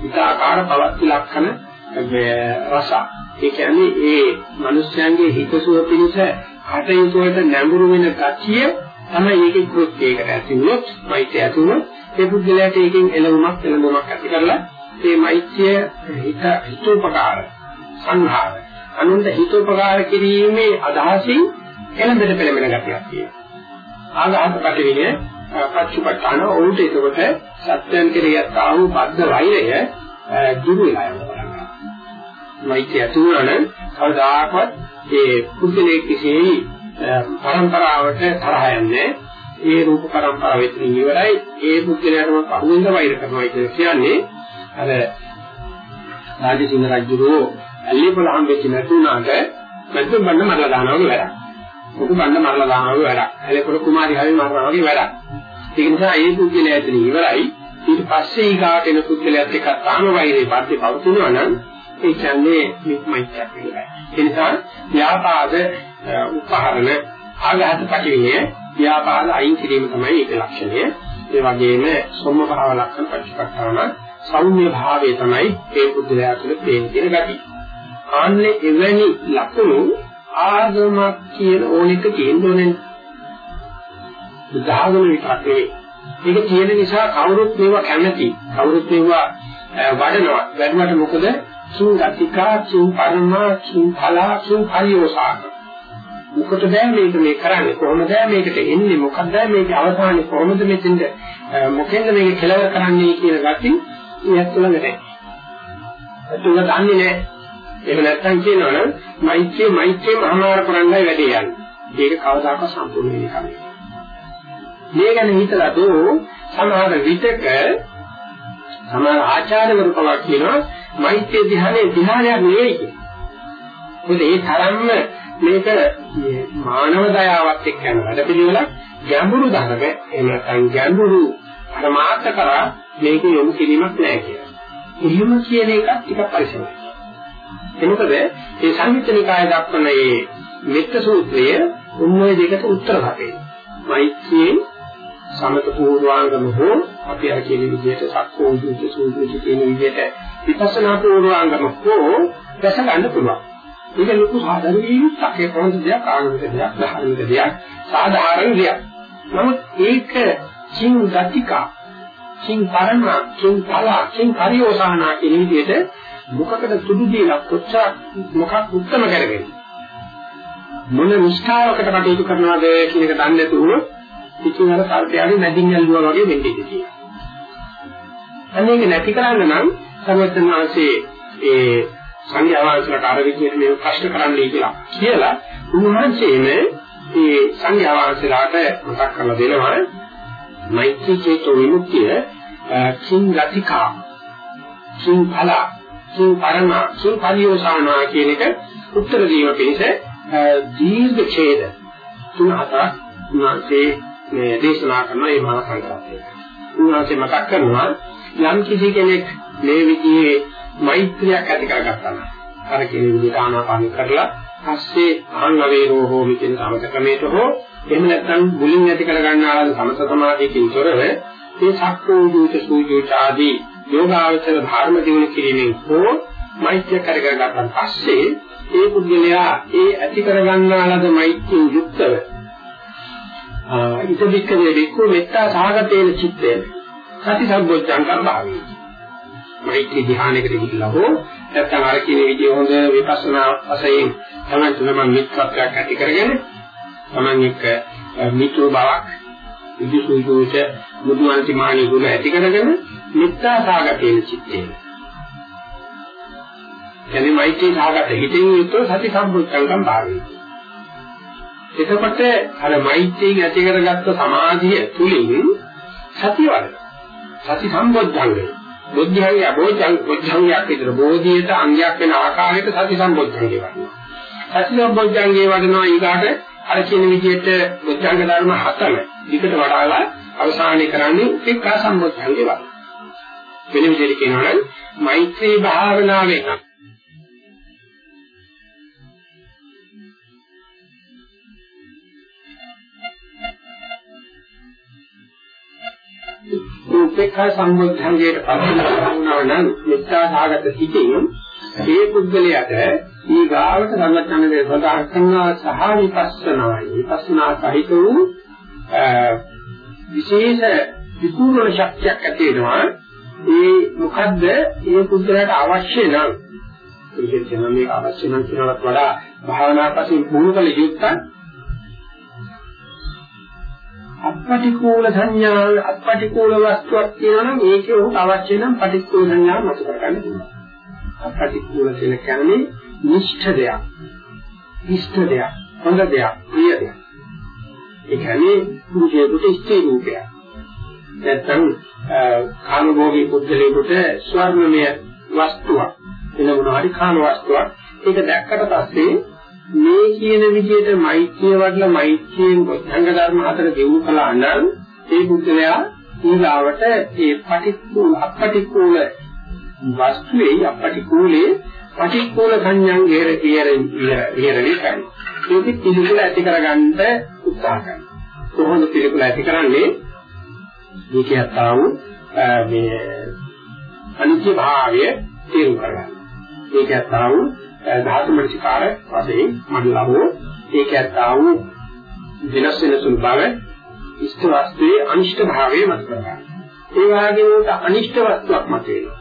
හිත ආකාර පවත්ති ලක්ෂණ රස. ඒ කියන්නේ ඒ මනුෂ්‍යයන්ගේ හිතසුව පිණිස කටයුතු වලට නැඹුරු වෙන ගතිය තමයි ඒකේ කෘත්‍යයකට ඇති වුණොත් මෛත්‍රිය ඇති වුණොත් ඒ පුද්ගලයාට ඒකෙන් එළවුමක් එළඹුමක් ඇති කරලා මේ මෛත්‍රිය හිත හිතෝපකාර සංහාර අනුන්ට හිතෝපකාර කිරීමේ අදහසින් එළඹෙට පෙළඹෙන ගතියක් තියෙනවා. ආගාත කටවිනේ පච්චපට්ඨාන උන්ට එතකොට සත්‍යයන් කෙරෙහි ආ වූ බද්ධ වෛරය දුරු වෙලා යනවා. මෛත්‍රිය ඇතුළන කවදාකවත් ඒ පුද්ගලයේ කිසි පරම්පරාවට තරහ යන්නේ ඒ රූප පරම්පරාව වෙතින් ඉවරයි. ඒ පුද්ගලයාටම පහුවෙන්ද වෛර කරනවා කියන්නේ අර රාජසිංහ රජුරෝ ඇල්ලේ පොළ හම්බෙච්ච නැතුණාට මැද්දුම් බන්න මරලා දානවා වගේ වැඩක්. මුතු බන්න මරලා දානවා වගේ වැඩක්. ඇල්ලේ පොළ කුමාරි හරි මරනවා වගේ වැඩක්. ඒක නිසා ඒ පුද්ගලයා ඇතුළේ ඉවරයි. ඊට පස්සේ ඊගාට එන පුද්ගලයාත් එක්ක තාම වෛරේ පස්සේ පවතිනවා නම් ඒ කියන්නේ මිත්මයිත්‍යක් වෙනවා. ඒ නිසා ව්‍යාපාද උපහරණ ආඝාත පිටිනේ ව්‍යාපාද අයින් කිරීම තමයි ඒක ලක්ෂණය. ඒ වගේම සොම්ම භාව ලක්ෂණ පරිච්ඡේදතාවන සෞම්‍ය භාවය තමයි ඒ පුද්ගලයා තුළ පේන කියන ගතිය. ආන්නේ එවැනි ලක්ෂණ ආගමක් කියන ඕනෙක තියෙන්නේ බුද්ධාගම විතරක් නෙවෙයි. ඒක තියෙන නිසා කවුරුත් මේවා කැමති. කවුරුත් මේවා වඩනවා. වැඩුවට මොකද සුන් ගතිකා සුන් පරමා සුන් ඵලා සුන් හරියෝසාක. මොකටද මේක මේ කරන්නේ කොහොමද මේකට එන්නේ මොකක්ද මේකේ අවසානය කොහොමද මෙතෙන්ද මොකෙන්ද මේක කෙලවර කරන්නේ කියන ගැටි ඒත් තුළ නැහැ. ඒක දන්නේ නැහැ. එහෙම නැත්නම් කියනවනම් මෛත්‍රිය මෛත්‍රියම අමාර කරන්නයි වැඩේ යන්නේ. ඒක කවදාකවත් සම්පූර්ණ වෙන්නේ නැහැ. මේ ගැන හිතලා දෝ සමහර විටක සමහර ආචාර්යවරු පවා කියනවා මෛත්‍රී ධ්‍යානයේ ධ්‍යානයක් නෙවෙයි කියලා. මොකද ඒ තරම්ම මේක මානව දයාවත් එක්ක යන වැඩ පිළිවෙලක් ගැඹුරු ධර්ම එහෙම නැත්නම් ගැඹුරු පරමාර්ථ කරා මේක යොමු කිරීමක් නෑ කියලා. එහෙම කියන එක ටිකක් පරිස්සමයි. එනකද මේ සංයුත්තනිකාය දක්වන මේ මෙත්ත සූත්‍රය උන්වය දෙකට උත්තර හතේ. මෛත්‍රියෙන් සමත පූර්වාංගම හෝ අපි අර කියන විදිහට සක්කෝ විදිහට සූත්‍රයේ කියන විදිහට විපස්සනා පූර්වාංගම හෝ දැස ගන්න පුළුවන්. ඒක ලොකු සාධාරණ වීමක් ඒ පොන්ද දෙයක් ආගමික දෙයක් ධර්මික දෙයක් සාධාරණ දෙයක්. නමුත් ඒක චින් ගතිකා චින් පරම චින් කලා චින් පරිෝසానా කියන විදිහට මොකකද සුදු දීලා කොච්චර මොකක් උත්තම කරගෙන මොන නිෂ්ඨාවකට කටයුතු කරනවද කියන එක දන්නේ නැතුව ඉතින් අර සර්පයාගේ මැදින් යල්ලුවා වගේ වෙන්නේ ඉතින්. අනේක නැති කරන්න නම් සර්වඥාන්සේ ඒ සංඝයා වහන්සේලාට අර විදිහට මේ ප්‍රශ්න කරන්නයි කියලා කියලා උන්වහන්සේම මේ සංඝයා වහන්සේලාට මතක් කරලා දෙනවා මෛත්‍රී චේතෝ විමුක්තිය කිං ගතිකා කිං ඵල කිං පරම කිං පරියෝසානා කියන එක උත්තර දීම පිණිස දීර්ඝ ඡේද තුන හතරක් උන්වහන්සේ මේ දේශනා කරන මේ මහා සංඝරත්නය. උන්වහන්සේ මතක් කරනවා යම් කිසි කෙනෙක් මේ විදිහේ මෛත්‍රියක් ඇති කරගත්තා නම් අර කියන විදිහට ආනාපාන කරලා පස්සේ අහං අවේරෝ හෝ මිකින් සමත ක්‍රමයට හෝ එහෙම නැත්නම් මුලින් ඇති කරගන්නා ආද සමත සමාධියකින් තොරව මේ සක්කෝ දූත සූජෝච ආදී යෝගාවචර ධර්ම දිනු කිරීමෙන් හෝ මෛත්‍රිය කරගත්තාන් පස්සේ ඒ පුද්ගලයා ඒ ඇති කරගන්නා ලද මෛත්‍රිය යුක්තව ඉතිවික්කේ වික්ඛු මෙත්තා සාගතේන චිත්තේන සති සම්බොච්චංකම් භාවී මෛත්‍රී ධ්‍යානයකට ගිහිල්ලා හෝ නැත්නම් අර කියන විදිහ හොඳ විපස්සනා වශයෙන් තමයි තුනම මිත්‍රත්වයක් ඇති කරගෙන තමන් එක්ක මිත්‍ර බවක් විදුසුදුච මුදුන්ති මානි ගුණ ඇති කරගෙන මිත්‍යා සාගතේන චිත්තේන කියන්නේ මෛත්‍රී සාගත හිතින් යුක්තව සති සම්බොච්චංකම් භාවී එතකොට අර මෛත්‍රියෙන් ඇති කරගත්ත සමාධිය තුලින් සතිය වඩන. සති සම්බොධ්ධංගය. බුද්ධියයි අබෝධං බුද්ධංගයක් විතර බෝධියට අංගයක් වෙන ආකාරයට සති සම්බොධ්ධංගය වඩනවා. සති සම්බොධ්ධංගය වඩනවා ඊගාට අර කියන විදිහට බුද්ධංග ධර්ම හතම විකට වඩාලා අවසානයේ කරන්නේ උපේක්ඛා සම්බොධ්ධංගය වඩනවා. වෙන විදිහට කියනවා නම් මෛත්‍රී භාවනාවෙන් උපේක්ෂා සම්බුද්ධංගයට පත් වුණා නම් මෙත්තාසහගත සිටින් ඒ පුද්ගලයාට ඊ ගාවට සම්මතනගේ සදාහන් කරනවා සහ විපස්සනායි. විපස්සනා සහිත වූ විශේෂ විපූර්ණ ශක්තියක් ඇති වෙනවා. ඒ මොකද්ද ඒ පුද්ගලයාට අවශ්‍ය නම් විශේෂයෙන්ම මේක අවශ්‍ය නම් කියනකට වඩා භාවනා පසින් පුහුණු කළ යුත්තක් අපටිකූල සංඥා අපටිකූල වස්තුවක් කියනනම් ඒකේ උට අවශ්‍ය නම් පටික්කුල සංඥා මත කරගන්න පුළුවන්. අපටිකූල කියලා කියන්නේ නිෂ්ඨ දෙයක්. ඉෂ්ඨ දෙයක්, හොඳ දෙයක්, ප්‍රිය දෙයක්. ඒ කියන්නේ පුරුෂයෙකුට ඉෂ්ඨ රූපයක්. නැත්නම් කාමභෝගී පුද්ගලයෙකුට ස්වර්ණමය වස්තුවක්. වෙන මොනවා හරි කාම වස්තුවක්. ඒක දැක්කට පස්සේ මේ කියන විදිහට මෛත්‍රිය වඩලා මෛත්‍රියෙන් බොද්ධංග ධර්ම හතර දෙවු කළා නම් ඒ බුද්ධයා ඊගාවට ඒ පටික්කුල අපටික්කුල වස්තුවේ අපටික්කුලේ පටික්කුල සංඥාන් ගෙර කියන ඉහෙරණේ කරන්නේ. ඒක පිළිකුල ඇති කරගන්න උත්සාහ කරනවා. කොහොමද පිළිකුල ඇති කරන්නේ? මේකත් ආව මේ අනිත්‍ය භාවය තේරුම් කරගන්න. ඒකත් ආව ධාතු මනසිකාර වශයෙන් මනලවෝ ඒකත් ආව වෙනස් වෙන සුළු බව ඉෂ්ට වස්තුවේ අනිෂ්ට භාවය මත කරගන්න. ඒ වගේම උට අනිෂ්ට වස්තුවක් මත වෙනවා.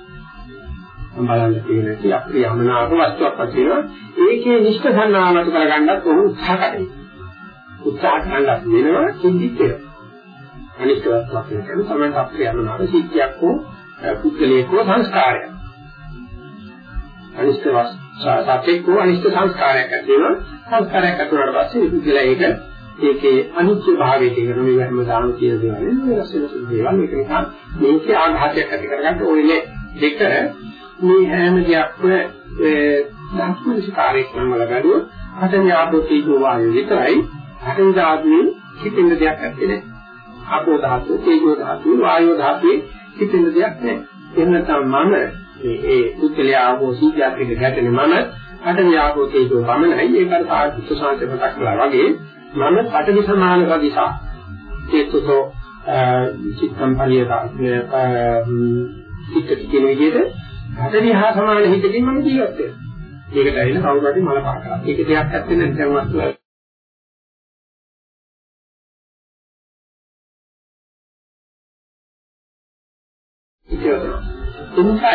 බලන්න තියෙන කි අපේ යමනාප වස්තුවක් වශයෙන් ඒකේ නිෂ්ඨ සංනාමත කරගන්නත් උන් උත්සාහ කරනවා. උත්සාහ කරන්නත් වෙනවා සිද්ධිත් අනිෂ්ඨ වස්තුවක් කියන්නේ තමයි අපේ යමනාප සිද්ධියක් හෝ පුද්ගලයෙක් හෝ සංස්කාරයක්. අනිෂ්ඨ වස්තුවක් හෝ අනිෂ්ඨ සංස්කාරයක් ඇති වෙනවා. සංස්කාරයක් ඇති වුණාට පස්සේ පුද්ගලයා ඒක ඒකේ අනිත්‍ය භාවය කියන මේ හැම දාන කියන දේවල් නේ රස වෙනස් දේවල් මේක නිසා මේකේ ආඝාතයක් ඇති කරගන්න ඕනේ දෙක මේ හැම දෙයක්ම ධාතුනිකාරයක් වල ගඩුව හතෙන් ආපෝ තේජෝ වායු විතරයි හතෙන් ධාතුවේ හිතෙන්න දෙයක් නැත්තේ ආපෝ ධාතුව තේජෝ ධාතුව වායෝ ධාතුවේ හිතෙන්න දෙයක් නැහැ එහෙම නැත්නම් මම මේ ඒ කුත්ලයා ආපෝ සීජාත් එක ගැටෙන මම හතෙන් ආපෝ තේජෝ පමණයි ඒකට සාහිත්‍ය සංකේත මතක් කළා වගේ මම පටවි සමාන කදිසා චේතසෝ චිත්තම් පරියතා චිත්ත කියන විදිහට හතරේ හා සමාන හිතකින් මම ජීවත් වෙනවා. ඒකට ඇවිල්ලා කවුරු හරි මල පහ කරා. ඒක දෙයක් ඇත්තේ නැත්නම් වස්තුව.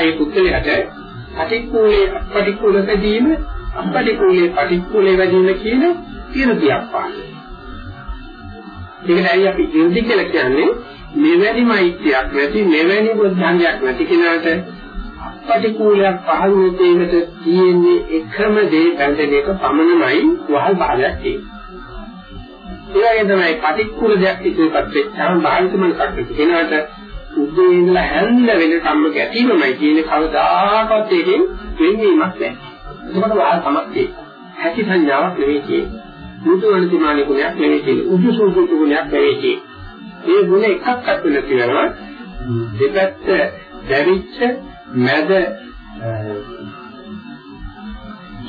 එනිසා ඒ පුද්ගලයාට පටික්කුලේ අපටික්කුලකදීම අපටික්කුලේ පටික්කුලේ වැඩිම කියන ඉර්ධියක් පාන්නේ. ඒකට ඇයි අපි ඉර්ධි කියලා කියන්නේ මෙවැනි මෛත්‍රියක් නැති මෙවැනි බුද්ධාංගයක් නැති කෙනාට පටිකූලයක් පහළ වෙතේකට තියෙන්නේ එකම දේ බැඳෙන එක පමණමයි වහල් භාගයක් තියෙන්නේ. ඒ වගේ තමයි පටික්කුල දෙයක් ඉදිරිපත් වෙච්චාම භාවිත මනසක් කෙනාට උදේ ඉඳලා හැන්ද වෙනකම්ම ගැටීමමයි කියන්නේ කවදාකවත් ඒකෙන් වෙන්නේමක් නැහැ. ඒකට වහල් තමක් තියෙන්නේ. හැකි සංඥාවක් නෙවෙයි කියන්නේ. මුතු අනිතිමානි ගුණයක් නෙවෙයි කියන්නේ. උජුසුසු ගුණයක් නෙවෙයි කියන්නේ. ඒ ගුණ එකක්වත් නැති වෙනවා. දෙපැත්ත දැවිච්ච මැද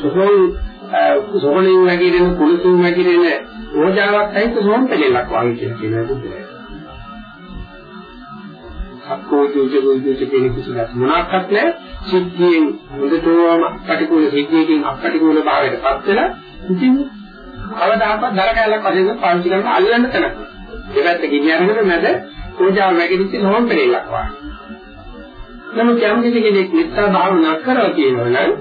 සෝහන් සෝහණින් වගේන කුලසුන් වගේන ඕජාවක් සහිත සෝහන් පෙළක් වගේ කියලා කියනවා බුදුරජාණන්. අක්කෝජෝජෝජෝ කියන කිසිවක් මොනක්වත් නැහැ සිද්ධියෙන් හොඳටම අපටිකූල සිද්ධියකින් අපටිකූල භාවයටපත් වෙලා ඉතින් කවදාකවත් දර කැලක් වශයෙන් පාවිච්චි කරන අල්ලන්න තැනක්. දෙපැත්ත ගිනි අරගෙන මැද ඕජාව වැගෙනිච්ච සෝහන් පෙළක් වගේ. නමුත් යම් කිසි කෙනෙක් මෙත්තා භාවනා කරලා කියනවනම්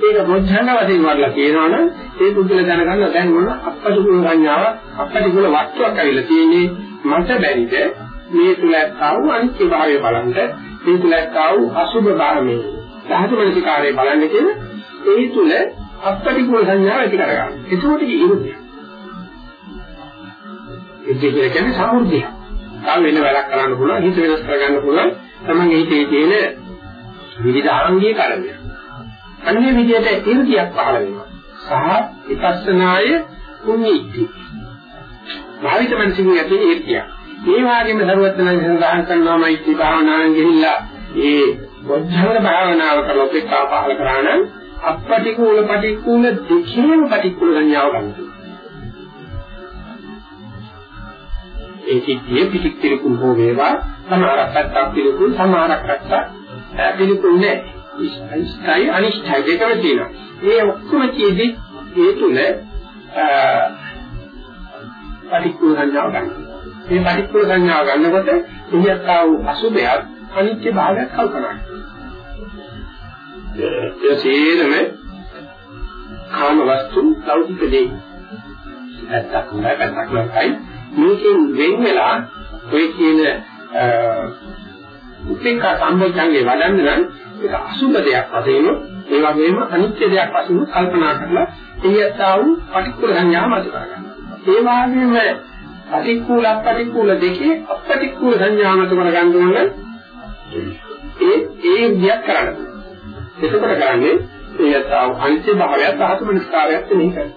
ඒක බොද්ධංග වශයෙන් වඩලා කියනවනම් ඒ පුදුල දැනගන්න දැන් මොන අපටිකුල සංඥාව අපටිකුල වස්තුවක් ඇවිල්ලා තියෙන්නේ මට බැරිද මේ තුල ඇත්තව අනිත්‍ය භාවය බලන්න මේ තුල ඇත්තව අසුභ භාවයේ සහජ මනසිකාරයේ බලන්න කියන ඒ තුල අපටිකුල සංඥාව ඇති කරගන්න. ඒකෝට ඉරුදේ. ඒ කියන්නේ සමෘද්ධිය. තව වෙන වැඩක් කරන්න පුළුවන් හිත වෙනස් කරගන්න පුළුවන් තමන්ගේ හිතේ තියෙන විවිධාංගීය කර්මය. අන්නේ විදිහට ඉර්ධියක් පහළ වෙනවා. සහ විපස්සනාය කුණීති. භාවිත මනසින් ඇති ඉර්ධිය. ඒ වගේම දරුවත්නන් සඳහන් කරනවා මෛත්‍රී භාවනාවෙන් ගිහිල්ලා ඒ බොද්ධංග භාවනාව කරලා පිටා පහළ කරා නම් අපටිකූල පටිකූල දෙකේම පටිකූල සංඥාව ගන්නවා. ඒ සිද්ධියේ පිටික් පිළිකුල් හෝ වේවා සමහරක් පැත්තක් පිළිකුල් සමහරක් පැත්තක් පිළිකුල් නැහැ ඉෂ්ටයි අනිෂ්ටයි දෙකම තියෙනවා. මේ ඔක්කොම කියෙදි ඒ තුල පටික්කුල සංඥාව ගන්න. මේ පටික්කුල සංඥාව ගන්නකොට එහියක් ආ වූ අසුභයක් අනිත්‍ය භාවයක් කල්පනා කරනවා. ඒ සියලුම කාම වස්තු ලෞකික දේ. ඇත්තක් නෑ පැත්තක් නෑ මේකෙන් වෙන් වෙලා ඔය කියන උපේක්ඛා සම්බොධ්‍යංගේ වඩන්න නම් ඒක අසුබ දෙයක් වශයෙන් ඒ වගේම අනිත්‍ය දෙයක් වශයෙන් කල්පනා කරලා එයතා වූ පටික්කුල සංඥා මත කරගන්න. ඒ වගේම පටික්කුල අපටික්කුල දෙකේ අපටික්කුල සංඥා මත කරගන්න ඕන ඒ ඒ විදියක් කරන්න. එතකොට කරන්නේ ඒ අනිත්‍ය භාවයත් ධාතු මනස්කාරයත් නෙමෙයි කරන්නේ.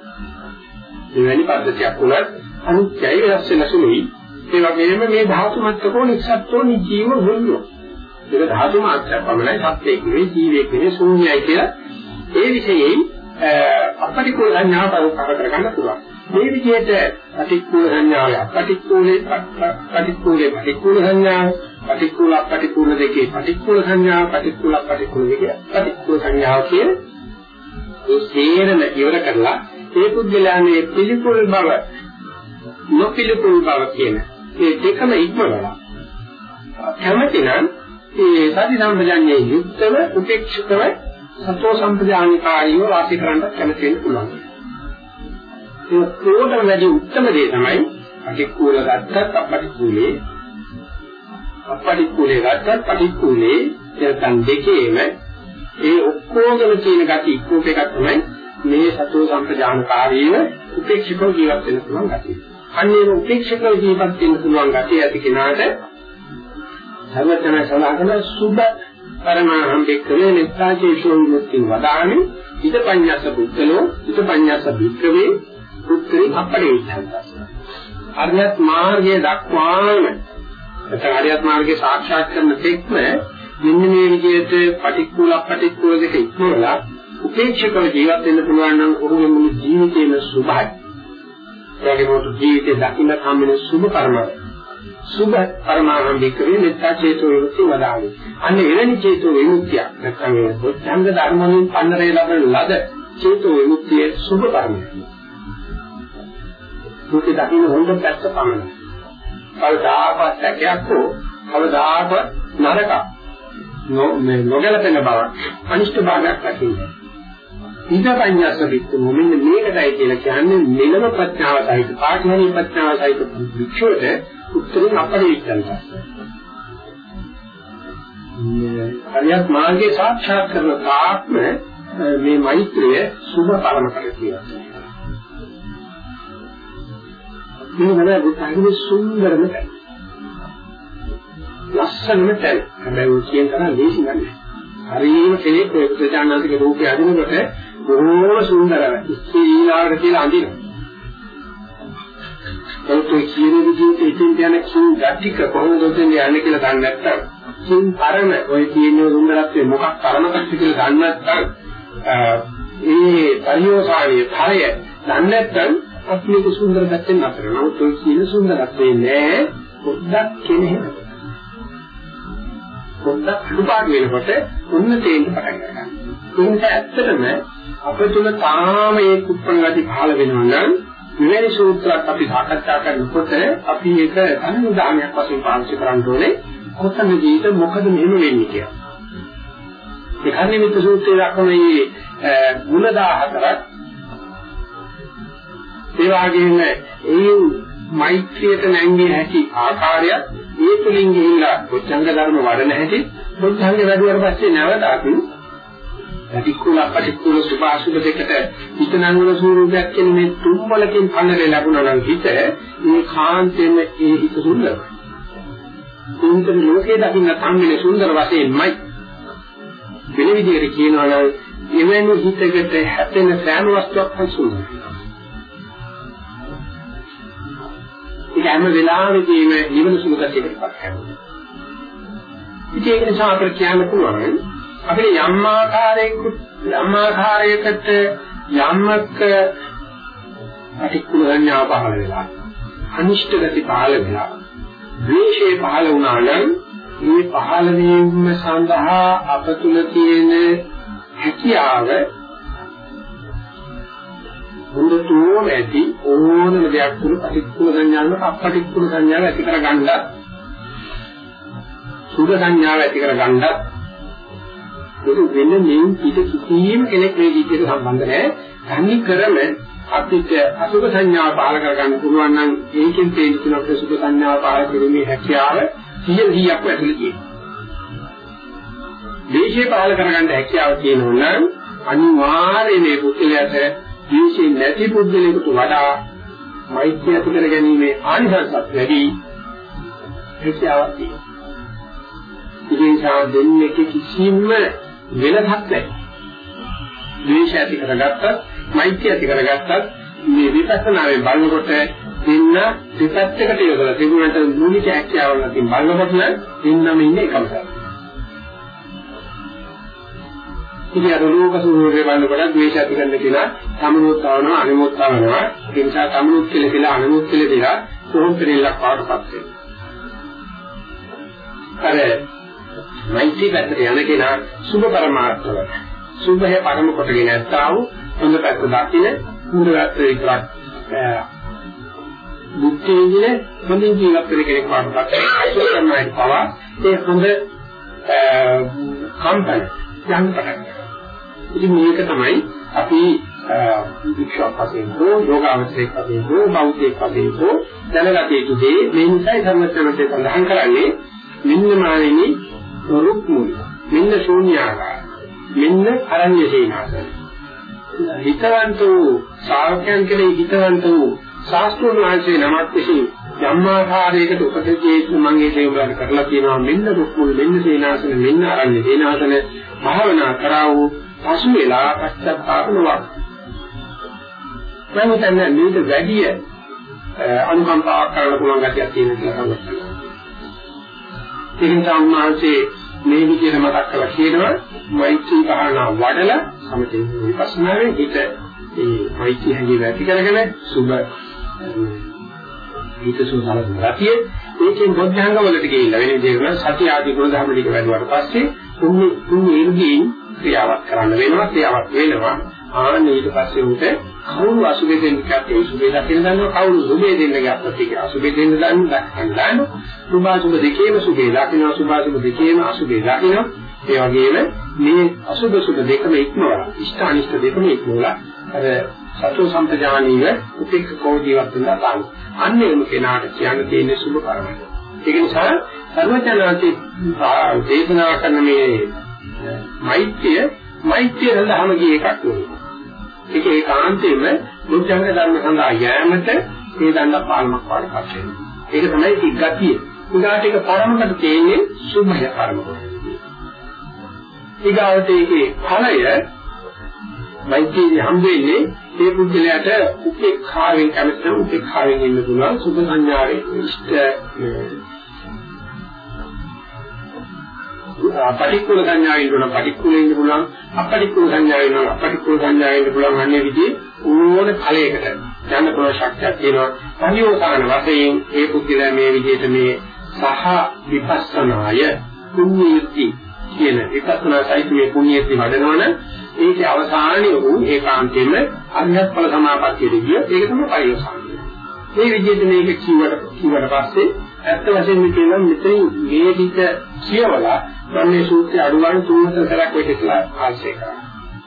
මෙවැනි පද්ධතියක් උනත් අනිත්‍යයි වෙනස් වෙන සුළුයි. ඒ වගේම මේ ධාතු මත්තකෝ නිස්සත්ත්වෝ නිජීව වෙන්නේ. ඒක ධාතු මාත්‍රයක් පමණයි සත්‍යයක් නෙවෙයි ජීවයක් නෙවෙයි ශූන්‍යයි කියලා ඒ විශේෂයෙන් අපටිකෝල සංඥාව පරිකාර කරගන්න පුළුවන්. මේ විදිහට පටික්කුල සංඥාව අපටික්කුලේ පටික්කුලේ පටික්කුල සංඥාව පටික්කුල අපටික්කුල දෙකේ පටික්කුල සංඥාව පටික්කුල අපටික්කුල දෙකේ පටික්කුල සංඥාව කියන ඒ සේරම ඉවර කරලා ඒ පුද්ගලයාගේ පිළිකුල් බව නොපිළිකුල් බව කියන මේ දෙකම ඉක්මවලා කැමතිනම් ඒ සති සම්පජාන්නේ යුක්තව උපේක්ෂකව සතෝ සම්පජානිකාරීව වාසය කරන්න කැමති වෙන්න පුළුවන්. ඒ කෝඩම වැඩි උත්තරම දේ තමයි අටික්කුල ගත්තත් අපටික්කුලේ අපටික්කුලේ ගත්තත් පටික්කුලේ යතන් දෙකේම ඒ ඔක්කොගම තියෙන gati ඉක්කෝප එකක් තමයි මේ සතෝ සම්පජානකාරීව උපේක්ෂකව ජීවත් වෙන්න පුළුවන් gati. අන්නේ උපේක්ෂකව ජීවත් වෙන්න පුළුවන් gati ඇති කෙනාට සර්වඥ සලහන සුබ පරමාහම් බික්කවේ නිස්සාචේෂෝ මුක්ති වදාමි ඉද පඤ්ඤස්ස පුත්තලෝ ඉද පඤ්ඤස්ස බික්කවේ පුත්‍රි අපේ ඉච්ඡන්තස අරියත් මාර්ගයේ දක්වාම එතන අරියත් මාර්ගයේ සාක්ෂාත් කරන තෙක්ම මෙන්න මේ විදිහට පටික්කුල අපටික්කුල දෙක ඉක්මවලා උපේක්ෂකව ජීවත් වෙන්න පුළුවන් නම් ඔහුගේ මුළු ජීවිතේම සුභයි. ඒ වගේම ජීවිතේ දකින්න කම්මින සුභ කර්මයි. සුභ පරමානන්දිකේ මෙත්තා චේතෝ විමුක්ති වදාළේ. අන්න එවැනි චේතෝ විමුක්තිය නැත්නම් ඒ බොද්ධංග ධර්ම වලින් පන්නරේ ලබන ලද චේතෝ විමුක්තිය සුභ කර්මය. දුක දකින්න හොඳ පැත්ත පමණයි. කවදාකවත් සැකයක් හෝ කවදාකවත් නරකක් නො නොගැලපෙන බව අනිෂ්ට භාගයක් දකින්නේ. ඉද පඤ්ඤාස විත්තු මෙන්න මේකටයි කියලා කියන්නේ මෙලම ප්‍රඥාව සහිත පාඨහණී ප්‍රඥාව සහිත වික්ෂෝට උත්තරින් අපරේ ඉස්සන්ට. හරියට මාර්ගයේ සාක්ෂාත් කරන තාක්ම මේ මෛත්‍රිය සුභ පරම කර මේ නේද බුද්ධාගමේ සුන්දරම තැන. ලස්සනම තැන. හැබැයි ඔය කියන තරම් ලේසි නෑ. හරියම කෙනෙක් ඔය ප්‍රජානාතික රූපය අදිනකොට බොහෝම සුන්දරයි. ඉස්සේ ඊළාවට කියලා අඳිනවා. ඒත් ඔය කියන විදිහට ඉතින් යන කින් ගැටික කොහොමද ඔතෙන් යන්නේ කියලා දන්නේ නැත්නම් කින් පරම ඔය කියන සුන්දරත්වයේ මොකක් පරමකක්ද කියලා දන්නේ නැත්නම් ඒ පරිෝසාවේ ඵලය දන්නේ නැත්නම් අපිට සුන්දර පැත්තෙන් නතර වෙනවා. නමුත් ඔය කියන සුන්දරත්වේ නෑ පොඩ්ඩක් කෙනෙක් පොඩ්ඩක් අඩුපාඩු වෙනකොට උන්න තේින්න පටන් ගන්නවා. ඒ නිසා ඇත්තටම අප තුල තාම ඒ කුප්පණ ගති පහළ වෙනවා නම් මෙවැනි සූත්‍රයක් අපි සාකච්ඡා කරනකොට අපි ඒක අනුදානයක් වශයෙන් පාවිච්චි කරන්න ඕනේ කොතන ජීවිත මොකද මෙහෙම වෙන්නේ කියලා. ඒ කර්ණිමිත සූත්‍රයේ දක්වන මේ ගුණ 14ක් ඒ වගේම ඒ මෛත්‍රියට නැංගිය හැකි ආකාරයත් ඒ තුලින් ගිහිල්ලා බොද්ධංග ධර්ම වඩන හැටි බොද්ධංග වැඩුවාට පස්සේ නැවත අපි පටික්කුල අපටික්කුල සුභාසුභ දෙකට හිතනංගල ස්වරූපයක් කියන මේ තුම්බලකින් පන්නරේ ලැබුණා නම් හිත මේ කාන්තෙම ඒ හිත සුන්දරයි. උන්තර ලෝකේ දකින්න සම්මිනේ සුන්දර වශයෙන්මයි. වෙන විදිහට කියනවා නම් එවැනි හිතකට හැපෙන සෑම වස්තුවක්ම සුන්දරයි. ඒක හැම වෙලාවෙදීම නිවන සුළුකතියකට පත් කරනවා. ඉතින් ඒක නිසා අපිට කියන්න පුළුවන් අපිට යම් ආකාරයක යම් ආකාරයකට යම්ක අටිකුල සංඥා පහළ වෙලා අනිෂ්ට ගති පහළ වෙලා ද්වේෂය පහළ වුණා නම් මේ පහළ වීම සඳහා අප තුල තියෙන හැකියාව හොඳටම ඇති ඕනම දෙයක් තුළ පටික්කුල සංඥාවක අපටික්කුල සංඥාව ඇති කර ගන්නත් සුභ සංඥාව ඇති කර ගන්නත් ඒක වෙන මේ පිට කිසිම කෙනෙක් මේ ජීවිතයට සම්බන්ධ නැහැ. තනි කරම අපිට අසුභ සංඥාව පාල කර ගන්න පුළුවන් නම් ඒකෙන් තේරුම් ගන්න සුභ සංඥාව පාල කිරීමේ හැකියාව 100ක් ඇතුළේ තියෙනවා. දේශේ පාල කරගන්න හැකියාව තියෙනවා නම් අනිවාර්යයෙන් මේ පුද්ගලයාට දේශේ නැති පුද්ගලයෙකුට වඩා මෛත්‍රිය ඇති කර ගැනීමේ ආනිසංසත් වැඩි හැකියාවක් තියෙනවා. ඉතින් සා දෙන්නේ කිසිම වෙනසක් නැහැ. ද්වේෂය ඇති කරගත්තත්, මෛත්‍රිය ඇති කරගත්තත් මේ විපස්සනාවේ බලනකොට දෙන්න දෙපැත්තකට යොදලා තිබුණට මූලික හැකියාවල් නැතිව බලනකොට නම් දෙන්නම ඉන්නේ එකම තැන. ඉතින් අර ලෝක සූර්ය බලනකොට ද්වේෂ ඇති කරන්න කියලා සමුනුත් තවනවා අනුමුත් තවනවා ඒ නිසා සමුනුත් කියලා කියලා අනුමුත් කියලා කියලා කොහොම පිළිලක් පාටපත් වෙනවා? අර මෛත්‍රී පැත්තට යන කෙනා සුභ පරමාර්ථවල සුභය පරම කොටගෙන නැත්තා වූ හොඳ පැත්ත දකින්න හොඳ පැත්ත විතරක් බුද්ධ විදින හොඳින් ජීවත් වෙන කෙනෙක් පාටපත් වෙනවා. ඒ පවා ඒ හොඳ කම්පන යන්න පටන් ගන්නවා ඉතින් මේක තමයි අපි වික්ෂෝප වශයෙන් හෝ යෝගාවචරයේ වශයෙන් හෝ බෞද්ධයේ වශයෙන් හෝ දැනගත යුතු දේ. මේ නිසායි සර්වඥාන්සේ සඳහන් කරන්නේ මෙන්න මානෙනි රුක්මුල මෙන්න ශූන්‍යාකාර. මෙන්න අරණ්‍ය සේනාසන. හිතවන්ත වූ ශ්‍රාවකයන් කෙරෙහි හිතවන්ත වූ ශාස්ත්‍රඥ වහන්සේ නමක් විසින් ධම්මාකාරයකට උපදෙස් මම ඒ දේවල් කරලා තියෙනවා. මෙන්න රුක්මුල මෙන්න සේනාසන මෙන්න අරණ්‍ය සේනාසන භාවනා කරා වූ පසු වෙලා පශ්චාත්තාප නොවක්. මම හිතන්නේ මේක වැඩි අනුකම්පාවක් කරන්න පුළුවන් ගැටියක් තියෙන කියලා තමයි. ඉතින් සම්මාංශේ මේ විදිහට මතක් කරලා කියනවා මෛත්‍රී භාවනා වඩලා සමතේ විපස්සනාවේ හිත ඒ මෛත්‍රී හැඟීම ඇති කරගෙන සුබ හිත සුසලන රතිය ඒකෙන් බොද්ධංග වලට ගිහිල්ලා වෙන විදිහකට සතිය ආදී ගුණ ධර්ම ටික වැඩුවාට පස්සේ තුන් තුන් ඉර්ගීන් ක්‍රියාවක් කරන්න වෙනවා ක්‍රියාවක් වෙනවා. ආන්න ඊට පස්සේ උන්ට කවුරු අසුබේ දෙන්න කැත්තේ සුබේ දකින්න දන්නවා කවුරු සුබේ දෙන්න ගත්තත් ඒක අසුබේ දෙන්න දන්න දක්වන්න දන්නවා සුභාසුබ දෙකේම සුබේ දකින්න සුභාසුබ දෙකේම අසුබේ දකින්න ඒ වගේම මේ අසුබ සුබ දෙකම ඉක්මවලා ඉෂ්ඨ අනිෂ්ඨ දෙකම ඉක්මවලා අර සතෝ සම්පජානීය උපේක්ෂකෝ ජීවත් වෙනවා තමයි අන්න එමු කෙනාට කියන්න තියෙන සුබ කර්මය ඒක නිසා සර්වඥාන්සේ දේශනා කරන මේ මෛත්‍රිය මෛත්‍රිය සඳහාම ගිය එකක් නෙවෙයි. ඒක ඒකාන්තයෙන්ම බුද්ධංග ධර්ම සඳහා යෑමට මේ දණ්ඩ පාලමක් වඩපත් වෙනවා. ඒක තමයි ඉක් ගතිය. උදාට ඒක පරමකට තියෙන්නේ සුභය කර්මක. ඊගාවට ඒකේ ඵලය මෛත්‍රිය හම් වෙන්නේ ඒ පුද්ගලයාට උපේක්ෂාවෙන් කැමති උපේක්ෂාවෙන් ඉන්න පුළුවන් සුභ සංඥාවේ ඉෂ්ට පටික්කුල සංඥාවෙන් ඉන්න පටික්කුල ඉන්න පුළුවන් අපටික්කුල සංඥාවෙන් ඉන්න අපටික්කුල සංඥාවෙන් ඉන්න පුළුවන් අන්නේ විදිහේ ඕන ඵලයකට යන්න පුළුවන් ශක්තියක් තියෙනවා. පරිවෝසාන වශයෙන් ඒ පුද්ගලයා මේ විදිහට මේ සහ විපස්සනාය පුණ්‍යති කියන විපස්සනා සහිත මේ පුණ්‍යති වඩනවන ඒකේ අවසානයේ වූ ඒකාන්තයෙන්ම අධ්‍යාත්ම ඵල සමාපත්තියදී ගිය ඒක තමයි පරිවෝසාන මේ විදිහට මේක කිව්වට කිව්වට පස්සේ ඇත්ත වශයෙන්ම කියනවා මෙතන මේ විදිහ කියවලා මම මේ සූත්‍රය අඩුවන තුන් හතර සැරයක් ඔය කියලා ආශ්‍රය කරා.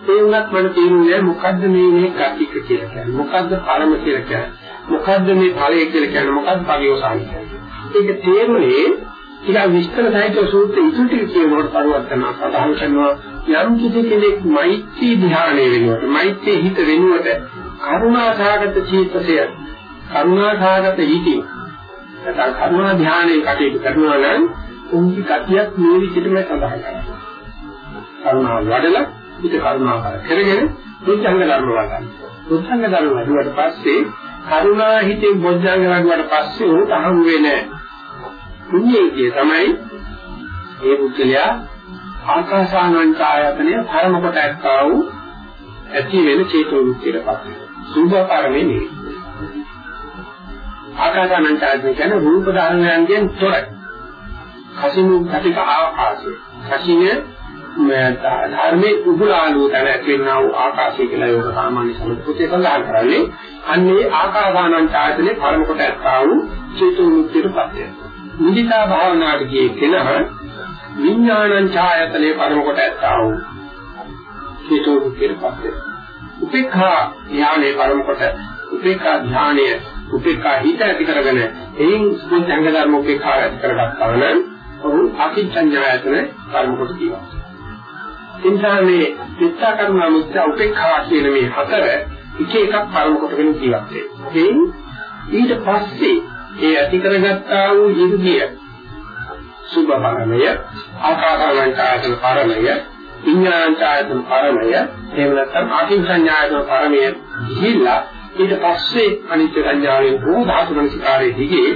ඒ වුණත් මට තේරුන්නේ මොකද්ද මේ මේ කතික කියලා කියන්නේ. මොකද්ද පරම කියලා කියන්නේ. මොකද්ද මේ ඵලය කියලා කියන්නේ. මොකද්ද පරිෝසාන කියන්නේ. ඒක තේරුනේ ඊළඟ විස්තර සහිත සූත්‍ර ඉතුරු ටික කියනකොට පරිවර්තන සඳහන් කරනවා යම් කිසි කෙනෙක් මෛත්‍රී ධ්‍යානය වෙනුවට මෛත්‍රී හිත වෙනුවට කරුණාසහගත චේතසය කරුණාසහගත හිතින් නැත්නම් කරුණා ධ්‍යානයේ කටයුතු කරනවා නම් උන්ගේ කතියක් මේ විදිහටම සඳහන් කරනවා. කරුණා වඩලා පිට කරුණා කරගෙන බුද්ධංග ධර්ම වඩන්න. බුද්ධංග ධර්ම වඩුවට පස්සේ කරුණා හිතේ බොද්ධංග වඩුවට පස්සේ උට හම් වෙන පුණ්‍යයේ තමයි ඒ පුද්ගලයා ආකාසානංච ආයතනය පරම කොට ඇත්තා වූ ඇති වෙන චේතෝ වෘත්තියට පත් වෙනවා. සුභ පරමේ නෙවෙයි. ආකාසානංච ආයතනය කියන්නේ රූප ධර්මයන්ගෙන් තොරයි. කසිනු කටික ආකාශය. කසිනේ ධර්මයේ උගුලාලු තන ඇතිවෙනා වූ ආකාශය කියලා ඒක සාමාන්‍ය සම්පූර්ණ සඳහන් කරන්නේ අන්නේ ආකාසානං ඡායතනේ පරම කොට ඇත්තා වූ චේතෝ මුක්තියට පත් වෙනවා. මුදිතා භාවනාවට ගියේ කෙනා විඥානං ඡායතනේ පරම කොට ඇත්තා වූ චේතෝ මුක්තියට පත් වෙනවා. උපේක්ඛා ඥානේ පරම කොට උපේක්ඛා ඥානය උපේක්ඛා හිත ඇති කරගෙන එයින් සංඝ ධර්ම උපේක්ඛා ඇති කරගත්තා නම් ඔහු අකිච්ඡඤ්ඤායතන කර්ම කොට කියනවා. එනිසා මේ චිත්තා කර්ම මුත්‍යා උපේක්ඛා කියන මේ හතර එක එකක් කර්ම කොටගෙන ජීවත් වෙනවා. ඊට පස්සේ ඒ ඇති කරගත්තා වූ ඉර්ධිය සුභ පරමය ආකාසානං කායතන පරමය විඥානාචායතන පරමය එහෙම නැත්නම් අකින්සඤ්ඤායතන පරමය ගිහිල්ලා ඊට පස්සේ අනිත්‍ය සංඥාවෙන් හෝ ධාතු මනසිකාරයේ දිගේ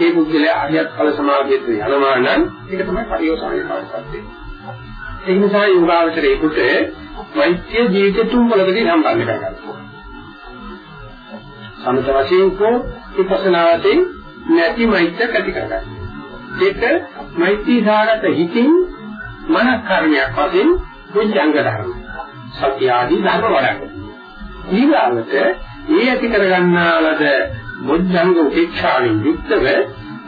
ඒ පුද්ගලයා අරියත් ඵල සමාධියට යනවා නම් ඒක තමයි පරිෝසానයේ කාර්යපත් ඒ නිසා යෝගාවචරයේකට වෛද්‍ය ජීවිත තුන් වලදී සම්බන්ධ කරගන්නවා. සමත වශයෙන් කෝ විපස්සනාවතේ නැති මෛත්‍රිය ඇති කරගන්න. දෙක මෛත්‍රී සාගත හිතින් මන කර්මයක් වශයෙන් බුද්ධංග ධර්ම. සත්‍ය ආදී ධර්ම වඩන්න. ඊගාවට ඒ ඇති කරගන්නා ලද බුද්ධංග උපේක්ෂාවෙන් යුක්තව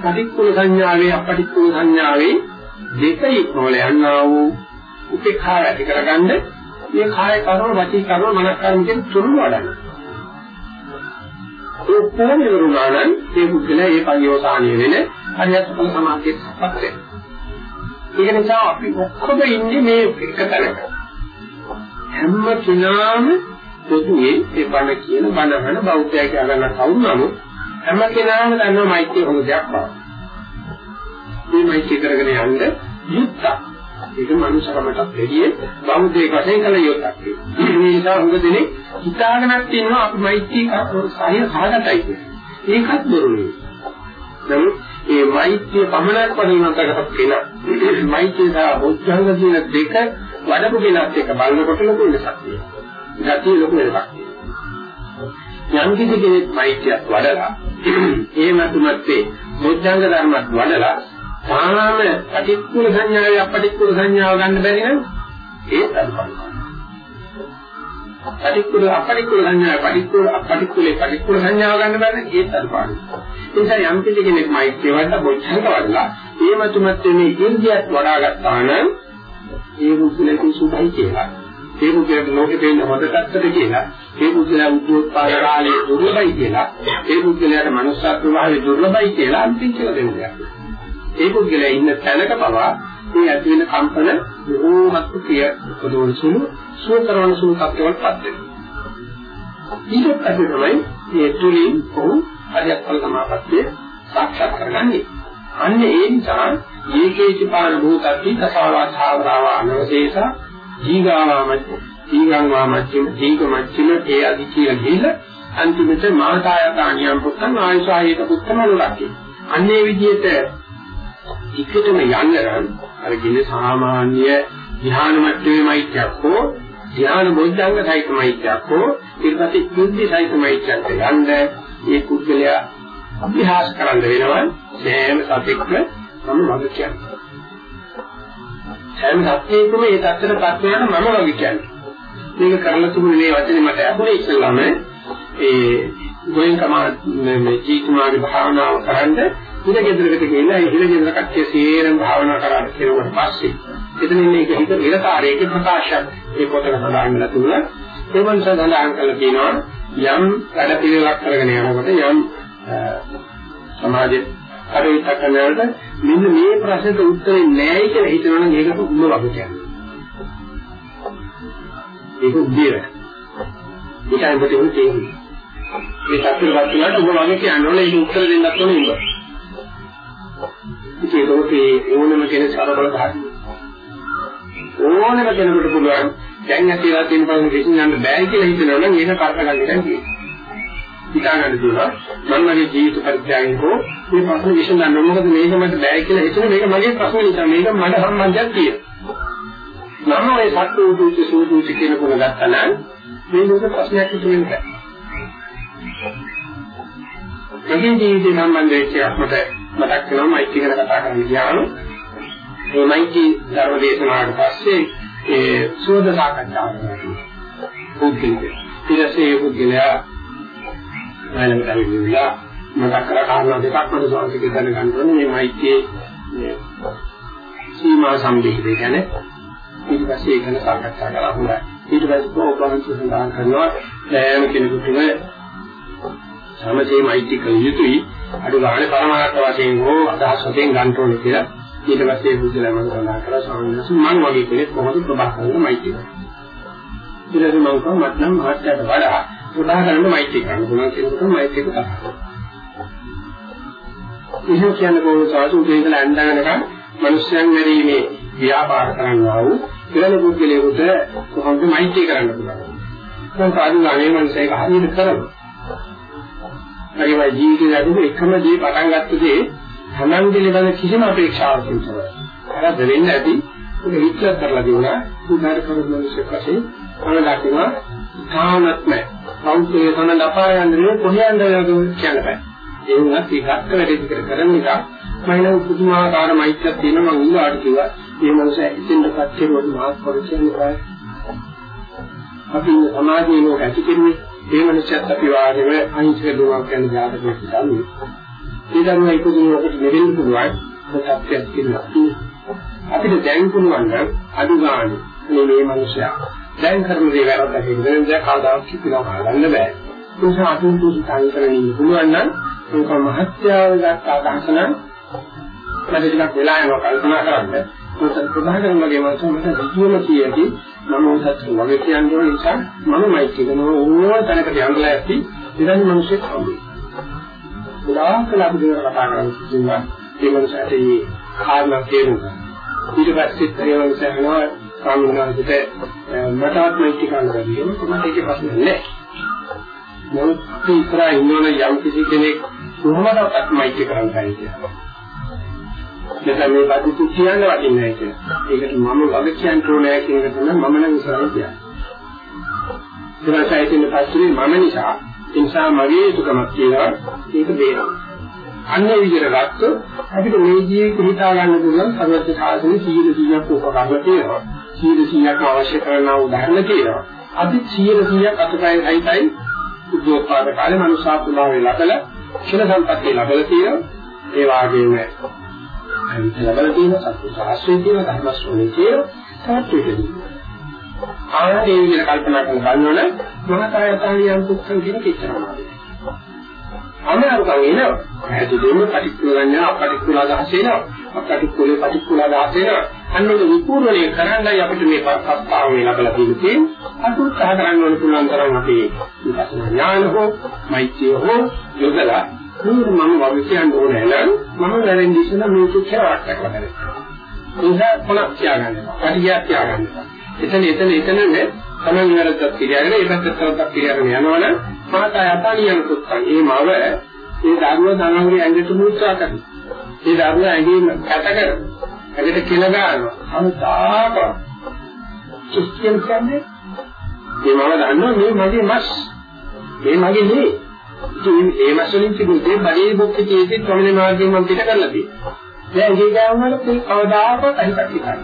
පටික්කුල සංඥාවේ අපටික්කුල සංඥාවේ දෙක ඉක්මවල යන්නා වූ උපේක්ෂාව ඇති කරගන්න මේ කාය කර්ම වචී කර්ම මනස් කර්ම කියන තුන වඩන්න. ඒ කොහොම ඉවරුණා නම් ඒ පුද්ගලයා ඒ පරිෝසානිය වෙන හරියට ඵල සමාධියටපත් වෙනවා. ඒක නිසා අපි ඔක්කොම ඉන්නේ මේ එක තැනක. හැම කෙනාම පොදුවේ ඒ බණ කියන බණහන බෞද්ධය කියලා ගන්න කවුරු නමුත් හැම කෙනාම දන්නවා මෛත්‍රිය හොඳ දෙයක් බව. මේ මෛත්‍රිය කරගෙන යන්න යුක්තක්. ඒක මනුෂ්‍යකමටත් දෙවියේ බෞද්ධයෙක් වශයෙන් කළ යුත්තක්. මේ නිසා හුඟ දෙනෙක් හිතාගෙනත් ඉන්නවා අපි මෛත්‍රී සාහිය සාගතයි කියලා. ඒකත් බොරු නෙවෙයි. නමුත් මේ මෛත්‍රිය පමණක් පරිණතකට කෙනා මෛත්‍රිය සහ බොද්ධංග කියන දෙක වඩපු කෙනත් එක බලනකොට ලොකු වෙනසක් තියෙනවා. ගතිය ලොකු වෙනසක් තියෙනවා. යම් කිසි කෙනෙක් මෛත්‍රියක් වඩලා ඒ මතුමත්ේ බොද්ධංග ධර්මයක් වඩලා තාම පටික්කුල සංඥාවේ අපටික්කුල සංඥාව ගන්න බැරි නම් ඒ අල්පයි. පටික්කුල අපටික්කුල සංඥාව පටික්කුල අපටික්කුලේ පටික්කුල සංඥාව ගන්න බැරි නම් ඒත් අල්පයි. ඒ නිසා යම් කිසි කෙනෙක් මෛත්‍රිය වඩලා බොච්චංග වඩලා ඒ මතුමත් මේ ඉන්දියත් වඩා ගත්තා නම් ඒ මුසලේ සුභයි කියලා. ඒ මුසලේ ලෝකේ තියෙන හොඳ පැත්තට කියලා. ඒ මුසලේ උද්‍යෝත්පාද කාලයේ දුර්ලභයි කියලා. ඒ මුසලේට මනුෂ්‍යත්ව භාවයේ දුර්ලභයි කියලා අන්තිම කියලා දෙන්නේ. ඒ පුද්ගලයා ඉන්න තැනක පවා මේ ඇති වෙන කම්පන බොහෝමත් ප්‍රිය උපදවන සුළු සුව කරන සුළු තත්ත්වවලපත් වෙනවා. ඊට පස්සේ තමයි මේ තුලින් ඔහු හරියට ඵල සමාපත්තිය සාක්ෂාත් කරගන්නේ. අන්න ඒ නිසා ඒකේච පාන භූතත්ති කසාවාචාවරාව අනවශේෂ ජීගාවාමච්ච ජීගංවාමච්ච ජීගමච්චම ඒ අදි කියලා ගිහිල්ලා අන්තිමට මාතායතානියම් පුත්තන් ආයසායක පුත්තම ලක්කේ. අන්නේ විදිහට එකටම යන්න නම් අර කියන්නේ සාමාන්‍ය ධ්‍යාන මට්ටමේ මෛත්‍රියක් හෝ ධ්‍යාන බොද්ධංග සහිත මෛත්‍රියක් හෝ ඊට පස්සේ කුද්ධි සහිත මෛත්‍රියක් යන්න ඒ කුද්ධලයා අභ්‍යාස කරන්න වෙනවා සෑම සතෙක්ම මම වග කියන්නේ. සෑම සත්‍යයකම ඒ தත්තරපත් වෙන මම වග කියන්නේ. මේක කරලා තිබුණේ මේ වචනේ මට අහුනේ ඉස්සෙල්ලාම ඒ ගෝයන්කම මේ ජීතුමාගේ භාවනාව කරන්නේ හිල ගෙදරකට ගිහිල්ලා ඒ හිල ගෙදර කට්ටිය සේරම භාවනා කරලා කෙරුවට පස්සේ එතන ඉන්නේ ඒක හිත විරකාරයක ප්‍රකාශයක්. ඒ පොතක සඳහන් වෙලා තිබුණා. ඒ වන්ස සඳහන් කරලා කියනවා යම් වැඩ පිළිවෙලක් කරගෙන යනකොට යම් සමාජයේ කටයුත්ත කරනකොට මෙන්න මේ ප්‍රශ්නෙට උත්තරේ නැහැ කියලා හිතනවනම් ඒකට උඹ වගේ කියන්නේ. ඒක උදේර ඒකයි ඔබට උන් කියන්නේ මේ සත්‍යවත් කියනකොට ඔබ වගේ කියන්න ඕනේ. ඒක උත්තර දෙන්නත් ඕනේ උඹ ඉතින් ඒකේ ඕනම කෙනෙක් සරබල ගන්න. ඕනම කෙනෙකුට පුළුවන් දැන් ඇතිලා තියෙන පස්සේ කිසිම යන්න බෑ කියලා හිතනවා නම් ඒක කරක ගන්න දැන් තියෙනවා. හිතාගන්න දුනා මම මගේ ජීවිත පරිත්‍යාගයෙන් හෝ මේ ප්‍රශ්න විසඳන්න මොකද මේක මට බෑ කියලා හිතුනේ මේක මගේ ප්‍රශ්න නිසා මේක මට සම්බන්ධයක් තියෙනවා. මම ඔය සත්‍ය උදුච්ච සූදුච්ච කියන කොන ගත්තා නම් මේ ලෝක ප්‍රශ්නයක් ඉතුරු වෙන්නේ මගේ ජීවිතේ සම්බන්ධ වෙච්ච එකක් මට මතක් වෙනවා මෛත්‍රී ගැන කතා කරන්න ගියාම මේ මෛත්‍රී ධර්ම දේශනාවට පස්සේ ඒ සෝද සාකච්ඡාව කරනවා. පුද්ගලික. ඊටසේ පුද්ගලයා මයිලකට ඇවිල්ලා මතක් කර කාරණා දෙකක් මට සෝන්සික දැනගන්න ඕනේ මේ මෛත්‍රී සීමා සම්බේධය ගැන ඊට පස්සේ ඒක ගැන සාකච්ඡා කරලා හොඳයි. ඊට පස්සේ ප්‍රෝග්‍රෑම් සඳහන් කරනවා සෑම කෙනෙකුටම සමසේ මෛත්‍රී කළ යුතුයි අඩු ගානේ පරමාර්ථ වශයෙන් හෝ අදහස් වශයෙන් ගන්න ඕනේ කියලා ඊට පස්සේ බුදුලා මම සඳහන් කළා ස්වාමීන් වහන්සේ මම වගේ කෙනෙක් කොහොමද ප්‍රබහ කරන්න මෛත්‍රී කරන්නේ ඊට පස්සේ මම කිව්වා මට නම් මහත්යට වඩා ප්‍රබහ කරන්න මෛත්‍රී කරන්න පුළුවන් කෙනෙකුට මෛත්‍රී කරන්න එහෙම කියන්නේ කොහොමද සාසු දෙයකට ඇඳගෙනකන් මිනිස්යන් මෙරීමේ ව්‍යාපාර කරනවා වූ ඉරණ පුද්ගලයෙකුට කොහොමද මෛත්‍රී කරන්න පුළුවන්. දැන් සාධුගාමී මිනිස්සෙක් හරියට කරනවා. මගේ ජීවිතය ඇතුළේ එකම දේ පටන් ගත්ත දේ තමන් පිළිබඳ කිසිම අපේක්ෂාවක් නැහැ. අර දෙවෙන්න ඇති ඒක විචාර කරලා දුන්නා. උදාර කරන මිනිස්සෙක් වශයෙන් මම දකිනවා තාමත් නැහැ. සෞඛ්‍යය තන ලපා යන්නේ කොහේ යන්නද කියන්න බෑ. ඒ වුණත් ඒකත් වැඩි කර කරන නිසා මම නම් පුදුමාකාර මෛත්‍රියක් තියෙනවා මම ඊළාට කිව්වා මේ මනස ඉතින්පත් කෙරුවොත් මහත් පරිචයන්නේ බෑ. අපි සමාජයේ ලෝක ඇති කෙන්නේ මේ මනසත් අපි වාගේම අහිංසක දුවක් ගැන ජාතකයක් තමයි. ඒ ධර්ම ඉදිරියට දෙවෙන්න පුළුවන් සත්‍යයක් කියනවා. අපිට දැන් පුළුවන් නම් අඩු ගන්න මේ මේ මනුස්සයා දැන් කරන දේ වැරද්දක් කියන දේ කවදාවත් කිසිලා ගන්න බෑ. ඒ නිසා අතුන් තුසි සංකරණය පුළුවන් නම් ඒක මහත්යාව ගන්න අදහස නම් මට ටිකක් වෙලා යනවා කල්පනා කරන්න. මොකද ප්‍රධානම වගේ මනස මට විද්‍යුම කියකි මම උසස් වගේ කියන්න ඕන නිසා මමයි කියන ඕන තැනකට යන්නලා ඇති ඉතින් මිනිස්සෙක් හම්බෙයි. ගොඩාක් අපි දේවල් කතා කරන්නේ කිව්වා ඒ මනසට මේ කාරණා තේරුම් ගන්න. ඊට පස්සේ ඒ මනස යනවා සාමිනාන්තට මටවත් මේක කරන්න බැරිම කොහොමද ඒකේ ප්‍රශ්නේ නැහැ. මොකද ඉස්සරහ ඉන්නවන යම් කිසි කෙනෙක් කොහොමද මෛත්‍රී කරන්න කියලා. නැත්නම් මේ බඩු කියන්න වටින්නේ නැහැ කියලා. ඒකට මම වග කියන්න ඕනේ කියන එක තමයි මම නම් ඉස්සරහින් කියන්නේ. ඊට පස්සේ පස්සේ මම නිසා ඒ නිසා මගේ යුතුකමක් කියලා ඒක දෙනවා. අන්නේ විදිහට ගත්තොත් අපිට මේ ජීවිතේ හිතා ගන්න පුළුවන් සර්වත්‍ය සාසනේ 100 100ක් උපකරණ තියෙනවා. 100 100ක් අවශ්‍ය කරන උදාහරණ තියෙනවා. අපි 100 100ක් අතපය හයිතයි උද්‍යෝගපාද කාලේ මනුෂ්‍යාත්මභාවය ලබලා ක්ෂණ සම්පත්තිය ලබලා තියෙනවා. ඒ වාගේම අනිත් ලබලා තියෙන සත්‍ය ශාස්ත්‍රයේ තියෙන ධර්ම ශ්‍රවණයේ තියෙන තාත්විකදී. ආයේ විදිහට කල්පනා කරන ගන්නවනේ මහතායතනියම් දුක්ඛ කියන කිච්චරමාවයි. අමාරුකම් එනවා. ඇතුළේම පටික්කුලන්නේ අපටික්කුල අදහස එනවා. අපටික්කුලේ පටික්කුල අදහස එනවා. අන්නෝක විපූර්ණණය කරන්නයි අපිට මේ ප්‍රස්තාව මේ ලැබලා තියෙන්නේ. අතුත් සහ කරන්න ඕන පුළුවන් තරම් අපි ඥාන හෝ මෛත්‍රිය හෝ යොදලා මේක මම වගේ කියන්න ඕනේ නම් මම වැරෙන් ඉස්සෙල්ලා මේක කියලා කරලා ඒක කොනක් තියාගන්නවා. පරිගයක් තියාගන්නවා. එතන එතන එතන මේ තමයි වැරද්දක් කියලාගෙන ඒ පැත්තට තවත් කියලාගෙන යනවනම් මාතා යතනියන කුත්තන්. ඒ මව ඒ දරුව තමන්ගේ ඇඟට මුත්‍රා කරනවා. ඒ දරුව ඇඟේ කැට කරනවා. ඇඟට කිල ගන්නවා. අනුතාප. කිස්කියන් කියන්නේ මේ මම දන්නවා මේ මගේ මස්. මේ මගේ නේ. ඉතින් ඒ මසලින් තිබුණේ බඩේ බොක්කේ තියෙද්දි ප්‍රමින මාර්ගයෙන් මම පිට කරලා තියෙනවා. දැන් ඒ ගාවනට මේ කවදාකවත් අහිතක් නැහැ.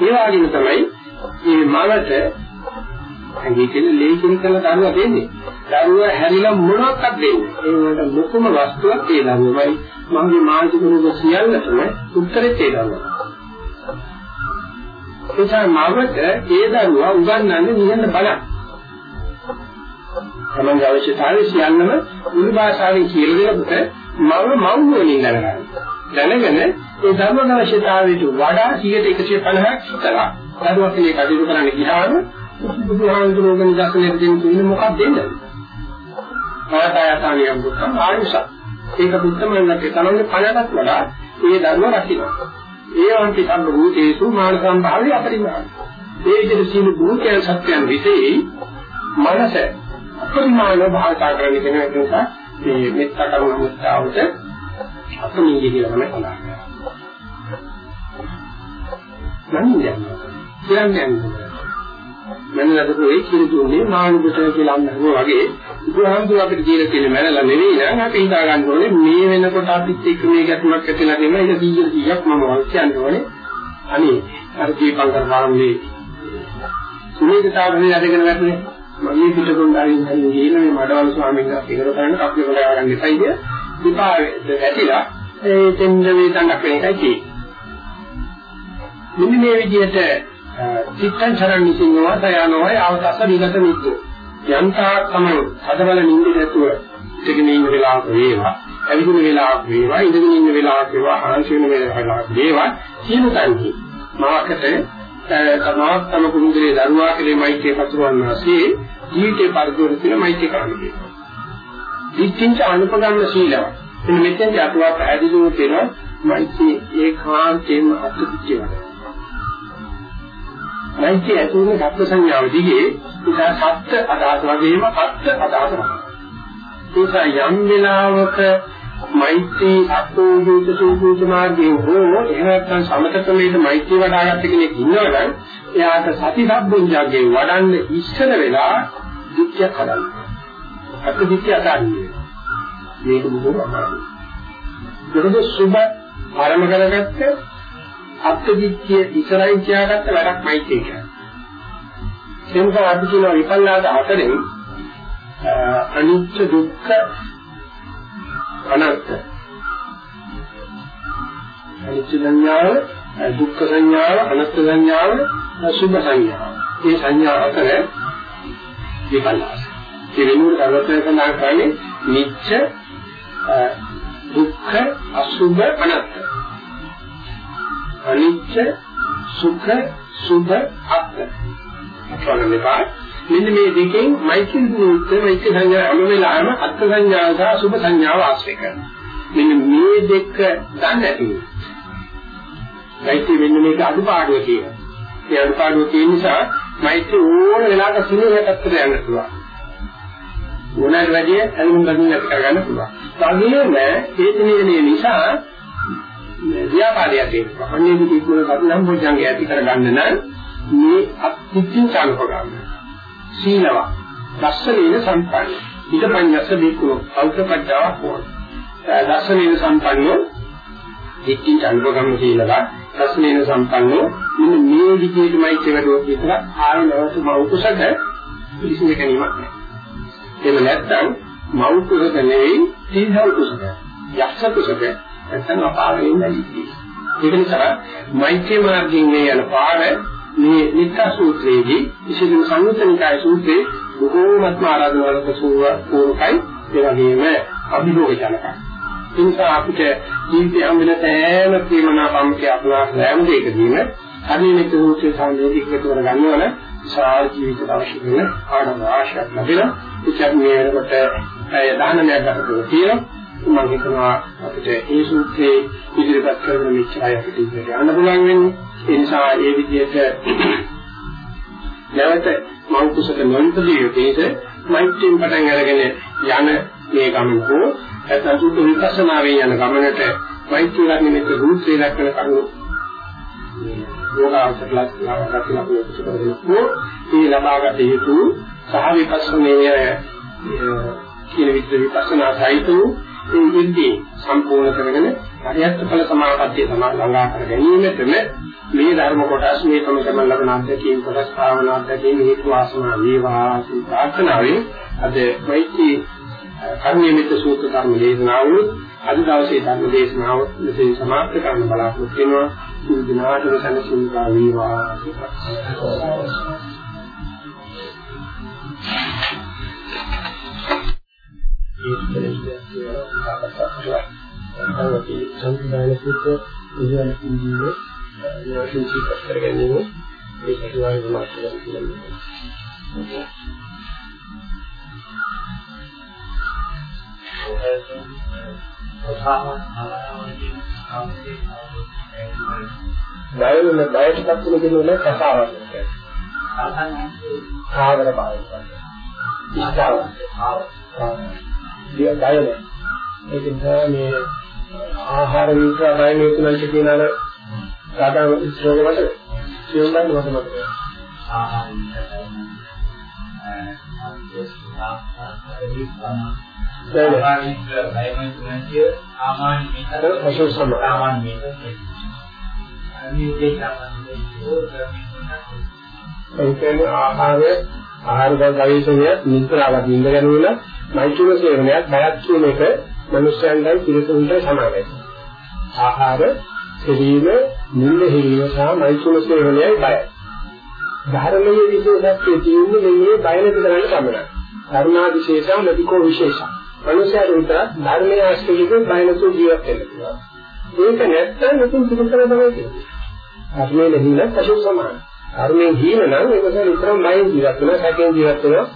ඒ වගේම තමයි මේ මලට ඇඟේ තියෙන ලේසින් කරලා දරුවා දෙන්නේ. දරුවා හැරිලා මොනවක්වත් දෙන්නේ. ඒ වලට ලොකුම වස්තුවක් ඒ දරුවමයි. මගේ මානසික රෝග සියල්ලටම උත්තරේ ඒ දරුවා. එතන මවට ඒ දරුවා උගන්වන්නේ නිහඬ බලන්න. තමන්ගේ අවශ්‍යතාවය සියල්ලම මුළු භාෂාවෙන් කියලා දෙනකොට මම මව් වලින් දැනගන්න. දැනගෙන ඒ ධර්ම අවශ්‍යතාවයට වඩා 150ක් හිතලා දරුවා කෙනෙක් කටයුතු කරන්න ගියාම බුදුහාමුදුරුවෝගේ දර්ශනය දෙන්න තියෙන මොකක්ද දෙන්නේ? ආයතයතනියම් දුක්ඛ ආයුෂ. ඒක බුද්ධමනක තමන්ගේ පණකට වඩා ඒ ධර්ම රකින්න. ඒ වන්ති සම්බ භූතේසු මාන සම්භාවය අපරිමාණ. ඒ විදිහට සීල භූතයන් සත්‍යයන් විසෙයි මනස අපරිමාණ භාවිතා කරගෙන ඉන්න නිසා මේ මෙත්ත කරුණ මුස්තාවට අපමිය කියලා තමයි සඳහන් කරන්නේ. නම් කියන්නේ මනලකට ඒ කියන දුන්නේ මානුබට කියලා අන්නහුවා වගේ බුදුහාමුදුර අපිට කියලා තියෙන මනල නෙවෙයි නම් අපි හිතා ගන්න ඕනේ මේ වෙනකොට අපිත් එක්ක මේ ගැටුමක් ඇතිලා නෙම ඒක 100 100ක් මම වත් කියන්න ඕනේ. අනේ අර දීපංකර සාරම්ගේ සුනීතතාවනේ අරගෙන වැටුනේ. මගේ පිටකොණ්ඩාරින් හරි ගිහින් මේ මඩවල ස්වාමීන් වහන්සේ ඉගෙන ගන්න කප්පේ වල ආගන්න එපයි කිය. විපාකෙ වැටිලා ඒ දෙන්න වේදනක් වෙන එකයි මෙන්න මේ විදිහට චිත්තං චරණ නිසින්නවා දයානෝයි අවතස විගත මිත්‍ර යන්තා තමයි හදවල නිින්ද නැතුව ඉඳගෙන ඉන්න වෙලාවක වේවා ඇවිදින වෙලාවක වේවා ඉඳගෙන ඉන්න වෙලාවක වේවා ආංශ වෙන වෙලාවක වේවා සියලු තන්හි මාකට තමාත් තම කුරුඳුලේ දරුවා කෙරේ මෛත්‍රිය පතුරවන්න ඇසේ ජීවිතේ පරිපූර්ණ කියලා මෛත්‍රිය කරන්න කියනවා. දිච්චින්ච අනුපගම්ම සීලව. එන්න මෙතෙන්දී අතුවා පැහැදිලිව කියනවා මෛත්‍රී ඒකාන්තයෙන්ම අත්‍යවශ්‍ය වෙනවා. මෛත්‍රී ඇතුළේ සත්‍ය සංඥාව දිගේ ඉතා සත්‍ය අදහස් වගේම අත්‍ය අදහස් වෙනවා. යම් වෙලාවක මෛත්‍රී අත්ෝජිත සූජිත මාර්ගයේ හෝ එහෙම නැත්නම් සමතකමේද මෛත්‍රී වඩාගත්ත කෙනෙක් ඉන්නවනම් එයාට සති සම්බුද්ධියගේ වඩන්න ඉස්සර වෙලා දික්කයක් හදන්න. අත් දික්කය අතාරින්නේ. මේක බොහොම අමාරුයි. ඒකද සුබ ආරම්භ කරගත්ත අත්දික්කය ඉස්සරහින් තියාගත්ත වැඩක් මෛත්‍රී කියන්නේ. ඒ නිසා අපි කියන විපල්ලාද හතරෙන් අනිත්‍ය දුක්ඛ අනත්ත අනිත්‍ය සංඥාව දුක්ඛ සංඥාව අනත්ත් සංඥාව සුභ සංඥාව. මේ සංඥා අතර විපල්ලාස ඒ වෙනුවට අරතේ සඳහන් කරන්නේ නිච්ච දුක්ඛ අසුභ අනත්ත අනිච්ච සුඛ සුභ අත්ත අතන මෙපා මෙන්න මේ දෙකෙන් මෛත්‍රී දුරුත් මෛත්‍රී සංඥා හැම වෙලාවෙම අත්ත් සංඥාව සහ සුභ සංඥාව ආශ්‍රය කරනවා. මෙන්න මේ දෙක දන්නේ නැති. මෛත්‍රී මෙන්න මේක අදුපාඩුව කියලා. ඒ අදුපාඩුව තියෙන නිසා මෛත්‍රී ඕන වෙලාවක සිනහකට යන්න පුළුවන්. ඕනෑම වැඩි ඇලුම් ගන්න නැති කරගන්න පුළුවන්. වගේම හේතුනියනේ නිසා ව්‍යාපාරයක් තියෙනවා. අන්නේ විදිහට කපුලම් බොජ්ජංගේ ඇති කරගන්න නම් මේ අත්‍යන්ත චාලකගන්න. සීලව. දස්සනේන සම්පන්න. ඉදපඤ්ඤස්ස බිකෝ අවුපපච්චාවක් වුණ දස්සනේන සම්පන්නෝ. දිට්ඨි චන්ද්‍රගම සීලව. දස්සනේන සම්පන්නෝ. මෙන්න මේ විදිහටමයි කෙවඩුව කියලා ආරණවතු මෞකුසක පිළිසිඳ ගැනීමක් නැහැ එහෙම නැත්නම් මෞකුසක නෙවෙයි සීහල් කුසක යක්ෂ කුසක නැත්නම් අපාරේ නැති ඒක නිසා මෛත්‍රී මාර්ගයෙන් මේ යන පාර මේ නිත්‍ය සූත්‍රයේදී විශේෂම සංයුත්තනිකාය සූත්‍රයේ බොහෝමත්ම ආරාධනාවලක සූරකයි ඒ වගේම අභිභෝග ජනකයි. ඒ නිසා අපිට ජීවිතය හම් වෙන සෑම ප්‍රේමනාපම්කේ අපලා සෑම දෙයකදීම අනිමිත් සූත්‍රයේ සාධනෙදී එකතු කර ගන්නවන විශාල ජීවිතයට අවශ්‍ය වෙන ආඩම ආශයක් ලැබෙනවා. ඒක මේ වෙනකොට ඒ දානමයක් ගන්න තියෙනවා. මම හිතනවා අපිට ඒ සූත්‍රයේ ඉදිරිපත් කරන මෙච්චරයි අපිට ඉදිරියට යන්න පුළුවන් වෙන්නේ. ඒ නිසා ඒ විදිහට නැවත මෞතුසක නොනිපදී යුතේස මෛත්‍රියෙන් පටන් අරගෙන යන මේ ගමන හෝ නැත්නම් සුද්ධ විපස්සනාවේ යන ගමනට මෛත්‍රී රත්නෙක රූපේ දක්වන කරුණු යෝගාවචරලත් ලාවගතිලා පුරුෂකරනකෝ මේ ලබාගත යුතු සහ විපස්සනායේ කියන විදිහ විපස්සනා සහිත වූ ඒ යුද්ධේ සම්පූර්ණ කරගෙන හරියට ඵල සමාපත්තිය සමා ළඟා කර ගැනීමටම මේ ධර්ම කොටස් මේ තම තමන් ලබන අධ්‍යක්ෂින් කොටස් භාවනා අධ්‍යක්ෂින් හේතු වාසනා වේවා ප්‍රාර්ථනාවේ අද මෛත්‍රී කර්මයේ සූත්‍ර ධර්ම දේශනාව අද දවසේ ධර්ම දේශනාව මෙතෙන් සමාප්ත කරන්න බලාපොරොත්තු වෙනවා. සියලු දිනාටම සනසින්කා වේවා ඒ සංවිධානය සුත්ත ඉගෙන ඉන්නේ යෝෂිචි පස්තර ගැනීම ඒ සතුවාගේ මාතෘකාව කියලා. බයවල බයටපත් වෙන කෙනෙකුට කතාවක් කියන්නේ. ආවර බයයි. ඉස්තාව. ආව. දිය බයල. ඒක නිසා මේ ආහාර විශ්වාසය මේ තුනක් කියන අර සාධාරණ ශ්‍රෝග මතක සියුම්බන් මත මතක ඒ කියන්නේ ආහාරය ආහාර ගවේෂණය නිතරම දින්ද ගන්නවා මෛත්‍රී සේවනයක් බයක් කියන එක මනුෂ්‍යයන්ගේ පිළිසුන්ට සමානයි. ආහාර සෙවීම, නිින්ද හිරීම සහ මෛත්‍රී සේවනයයි බයයි. ධර්මයේ විශේෂත්වයේ තියෙන්නේ මේ බය නැති කරන්න පමණයි. කරුණාදිශේෂා නදිකෝ විශේෂා. මනුෂ්‍යයන් විතර ධර්මයේ ආශ්‍රයයෙන් බය නැතුව ජීවත් වෙන්න පුළුවන්. ඒක නැත්තම් මුතුන් පිටතට තමයි කියන්නේ. ධර්මයේ නැහිලා පශු සමාන. ධර්මයේ හීන නම් ඒක විතරම බයෙන් ජීවත් වෙනවා, සැකයෙන් ජීවත් වෙනවා.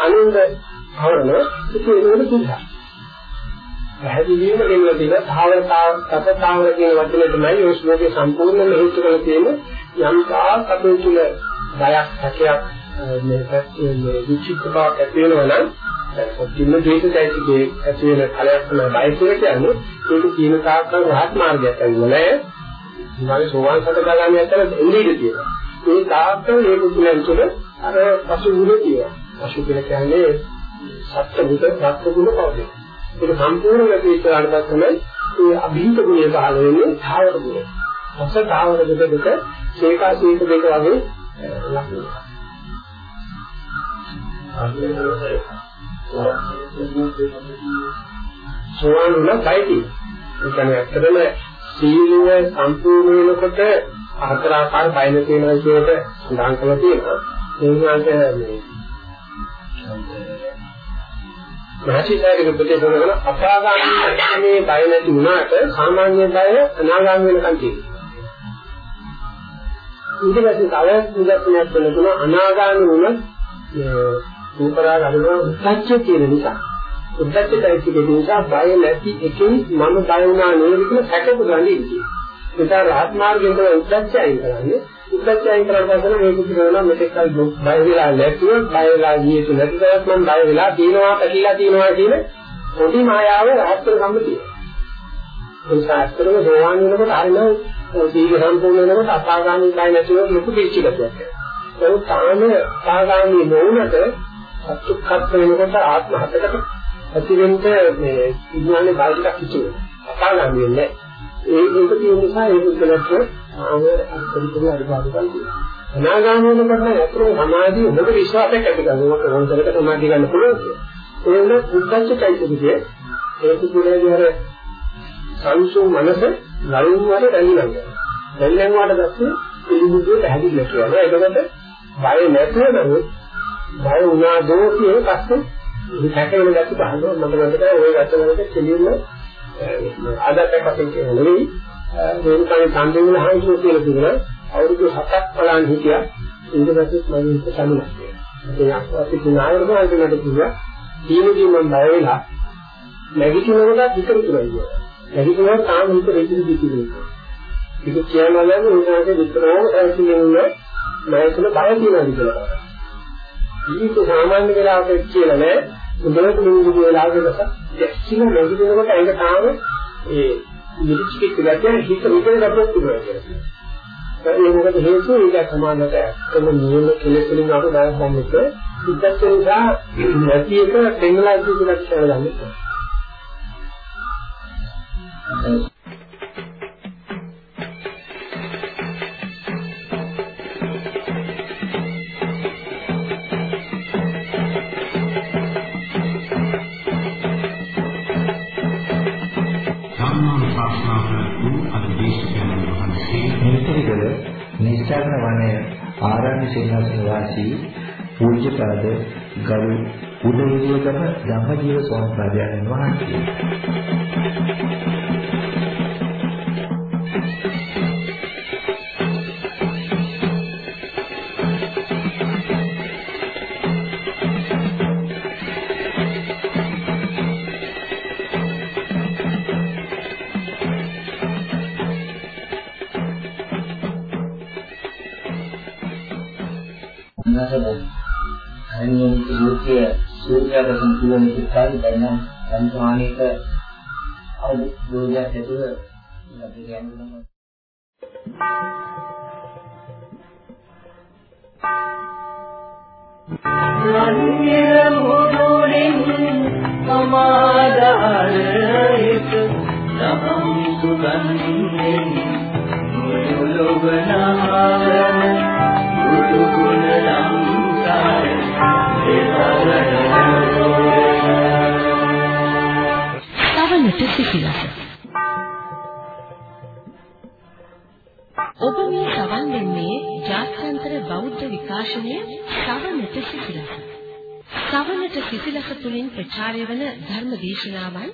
අනුන්ද හවරන ඒක ඒකට සුද්ධා. පැහැදිලිවම දෙන්න තියෙන ධාවරතාව සතතාවර කියන වචනේ තමයි ඔය ශ්ලෝකේ සම්පූර්ණයෙන්ම හේතු කරලා තියෙන යම් තාක් අපේ තුල බයක් හැකයක් මේ විචිත්ත බවක් ඇති වෙනවා නම් ඔක්කොම දේශයයිදී ඇති වෙන ඵලයක් තමයි බය කියලා කියන්නේ. ඒක කියන තාක්කල් රහත් මාර්ගයක් ඇවිල්ලා නෑ මගේ සෝවාන් සතරගාමී අතර එන්නේ තියෙනවා ඒ තාක්කල් මේ පුදුලයන් තුළ අර පසු ගුණ තියෙනවා. පසු කියලා කියන්නේ සත්‍ය බුද්ධ සත්‍ය ගුණ පවතින ඒක සම්පූර්ණ වෙච්ච ඉස්සරහට තමයි ඒ අභීත ගුණය පහළ වෙන්නේ ධාවර ගුණය අස ධාවර දෙක දෙක ඒකා සීක දෙක වගේ ලක්ෂණ සෝවාන් වුණා බයිටි. ඒ කියන්නේ ඇත්තටම සීලය සම්පූර්ණ වෙනකොට හතර ආකාර බය නැති වෙනවා කියලට සඳහන් කරලා තියෙනවා. ඒ වුණාට මේ මහසිතාරික ප්‍රතිපදවල අපාගාමී මේ බය නැති වුණාට සාමාන්‍ය බය අනාගාමී වෙනකන් තියෙනවා. ඊට පස්සේ තව නිදර්ශනයක් වෙනවා අනාගාමී වුණත් රූපරාග අනුව උද්දච්ච තියෙන නිසා උද්දච්චයි කියන නිසා බය නැති එකෙන් මම බය වුණා නේද කියලා සැකපු ගන්නේ ඉන්නේ. ඒතර රහත් මාර්ගයෙන් තමයි උද්දච්චය අයින් කරන්නේ. උද්දච්චය අයින් කරලා පස්සේ මේක කියනවා මෙතෙක් කල් බය වෙලා නැතුව බය වෙලා ගියේ නැති දවස් මම බය වෙලා තියෙනවා පැකිලා තියෙනවා කියන පොඩි මායාව රහත් සම්මතිය. ඒ ශාස්ත්‍රයේ සෝවාන් වෙනකොට හරිනම් දීඝ සම්පූර්ණ වෙනකොට අපාගාමී බය නැතුව ලොකු පිළිචිලක්. ඒක තාම අපාගාමී නොවුනට අත්ුක්ඛත් වෙනකොට ආත්ම හතකට ඇතිවෙන්න මේ විඥානේ බාහිර ටිකක් හිතුවේ. අපාගාමී වෙන්නේ ඒ ඒක තියෙන නිසා ඒක උදලට ආව අත්පරිපූර්ණ අරිපාදකම් තියෙනවා. අනාගාමී වෙනකොට අතුරු සමාධිය හොඳ විශ්වාසයක් ඇති කරනවා. කොහොමදකට සමාධිය ගන්න පුළුවන් කියලා. ඒ වුණා උද්දච්චයිතිකේ ඒක පුරේදී අර සංසුන් මනස නලින් වල දැලිලා යනවා. දැලිලා යනවාට පස්සේ පිළිමුදේ පැහැදිලි කියලා. එතකොට බය නැතුව නමුත් බය වුණා දෝෂයේ පස්සේ මේ හැකේන ගැටි බහනවා මම මතකයි ওই වචනවලට කෙලින්ම ආදාතයක් වශයෙන් කියන නෙවෙයි වේරුකාණේ සම්දෙන්න හාමුදුරුවෝ කියලා කියනවා අවුරුදු 7ක් බලන් හිටියා. ඊට පස්සේ මම ඒක සම්මුලා කියනවා ඒක අපි කුණායරම අන්තිමට කිව්වා දීනදී මම බය වෙලා නැගිටිනකොට විතර තුනයි කියනවා නැගිටිනකොට තාම හිත රෙදි දිකිනවා ඒක කියනවා නම් උන්වහන්සේ විතරම ඇසිලෙන්න මම තුන බය තියනවා කියලා. ජීවිත සාමාන්‍ය වෙලාවක කියලා නෑ. උදේට නිවිදි වෙලාවක දැක්කින නැගිටිනකොට ඒක තාම ඒ මිලිචික කියලා හිත විතර ගැටයක් තිබුණා කියලා. ඒ මොකද හේතුව ඒක සමානට කම නියම කෙලෙස් වලින් අපට දායක වන්නේක ඉද්දත් නිසා නැති එක දෙන්නා කියලා කියලා ගන්නවා. සේනාසන වාසී පූජ්‍යපාද ගරු උදේවියකම ධම්මජීව ස්වාමීන් වහන්සේ. සූර්යාගතන් කියන එකයි දැන් නම් සංසානික අවබෝධයක් ඇතුව අපි කියන්නේ ලන්නිර මුදුරින් සමාදාරයිත තමම් සුගන්ධෙන් මුළු ලොබනාරම බුදු ගුණ ලංකාර සවනට සිසිලස ඔබ මේ සවන් දෙන්නේ ජාත්‍යන්තර බෞද්ධ විකාශනය සවනට සිසිලස. සවනට සිසිලස තුලින් ප්‍රචාරය වන ධර්ම දේශනාවන්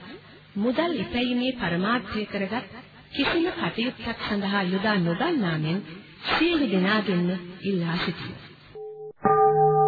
මුදල් ඉපැයීමේ පරමාර්ථය කරගත් කිසිම කටයුත්තක් සඳහා යොදා නොගන්නා මෙන් සියලු දෙනාගෙන්ම ඉල්ලා සිටිනවා.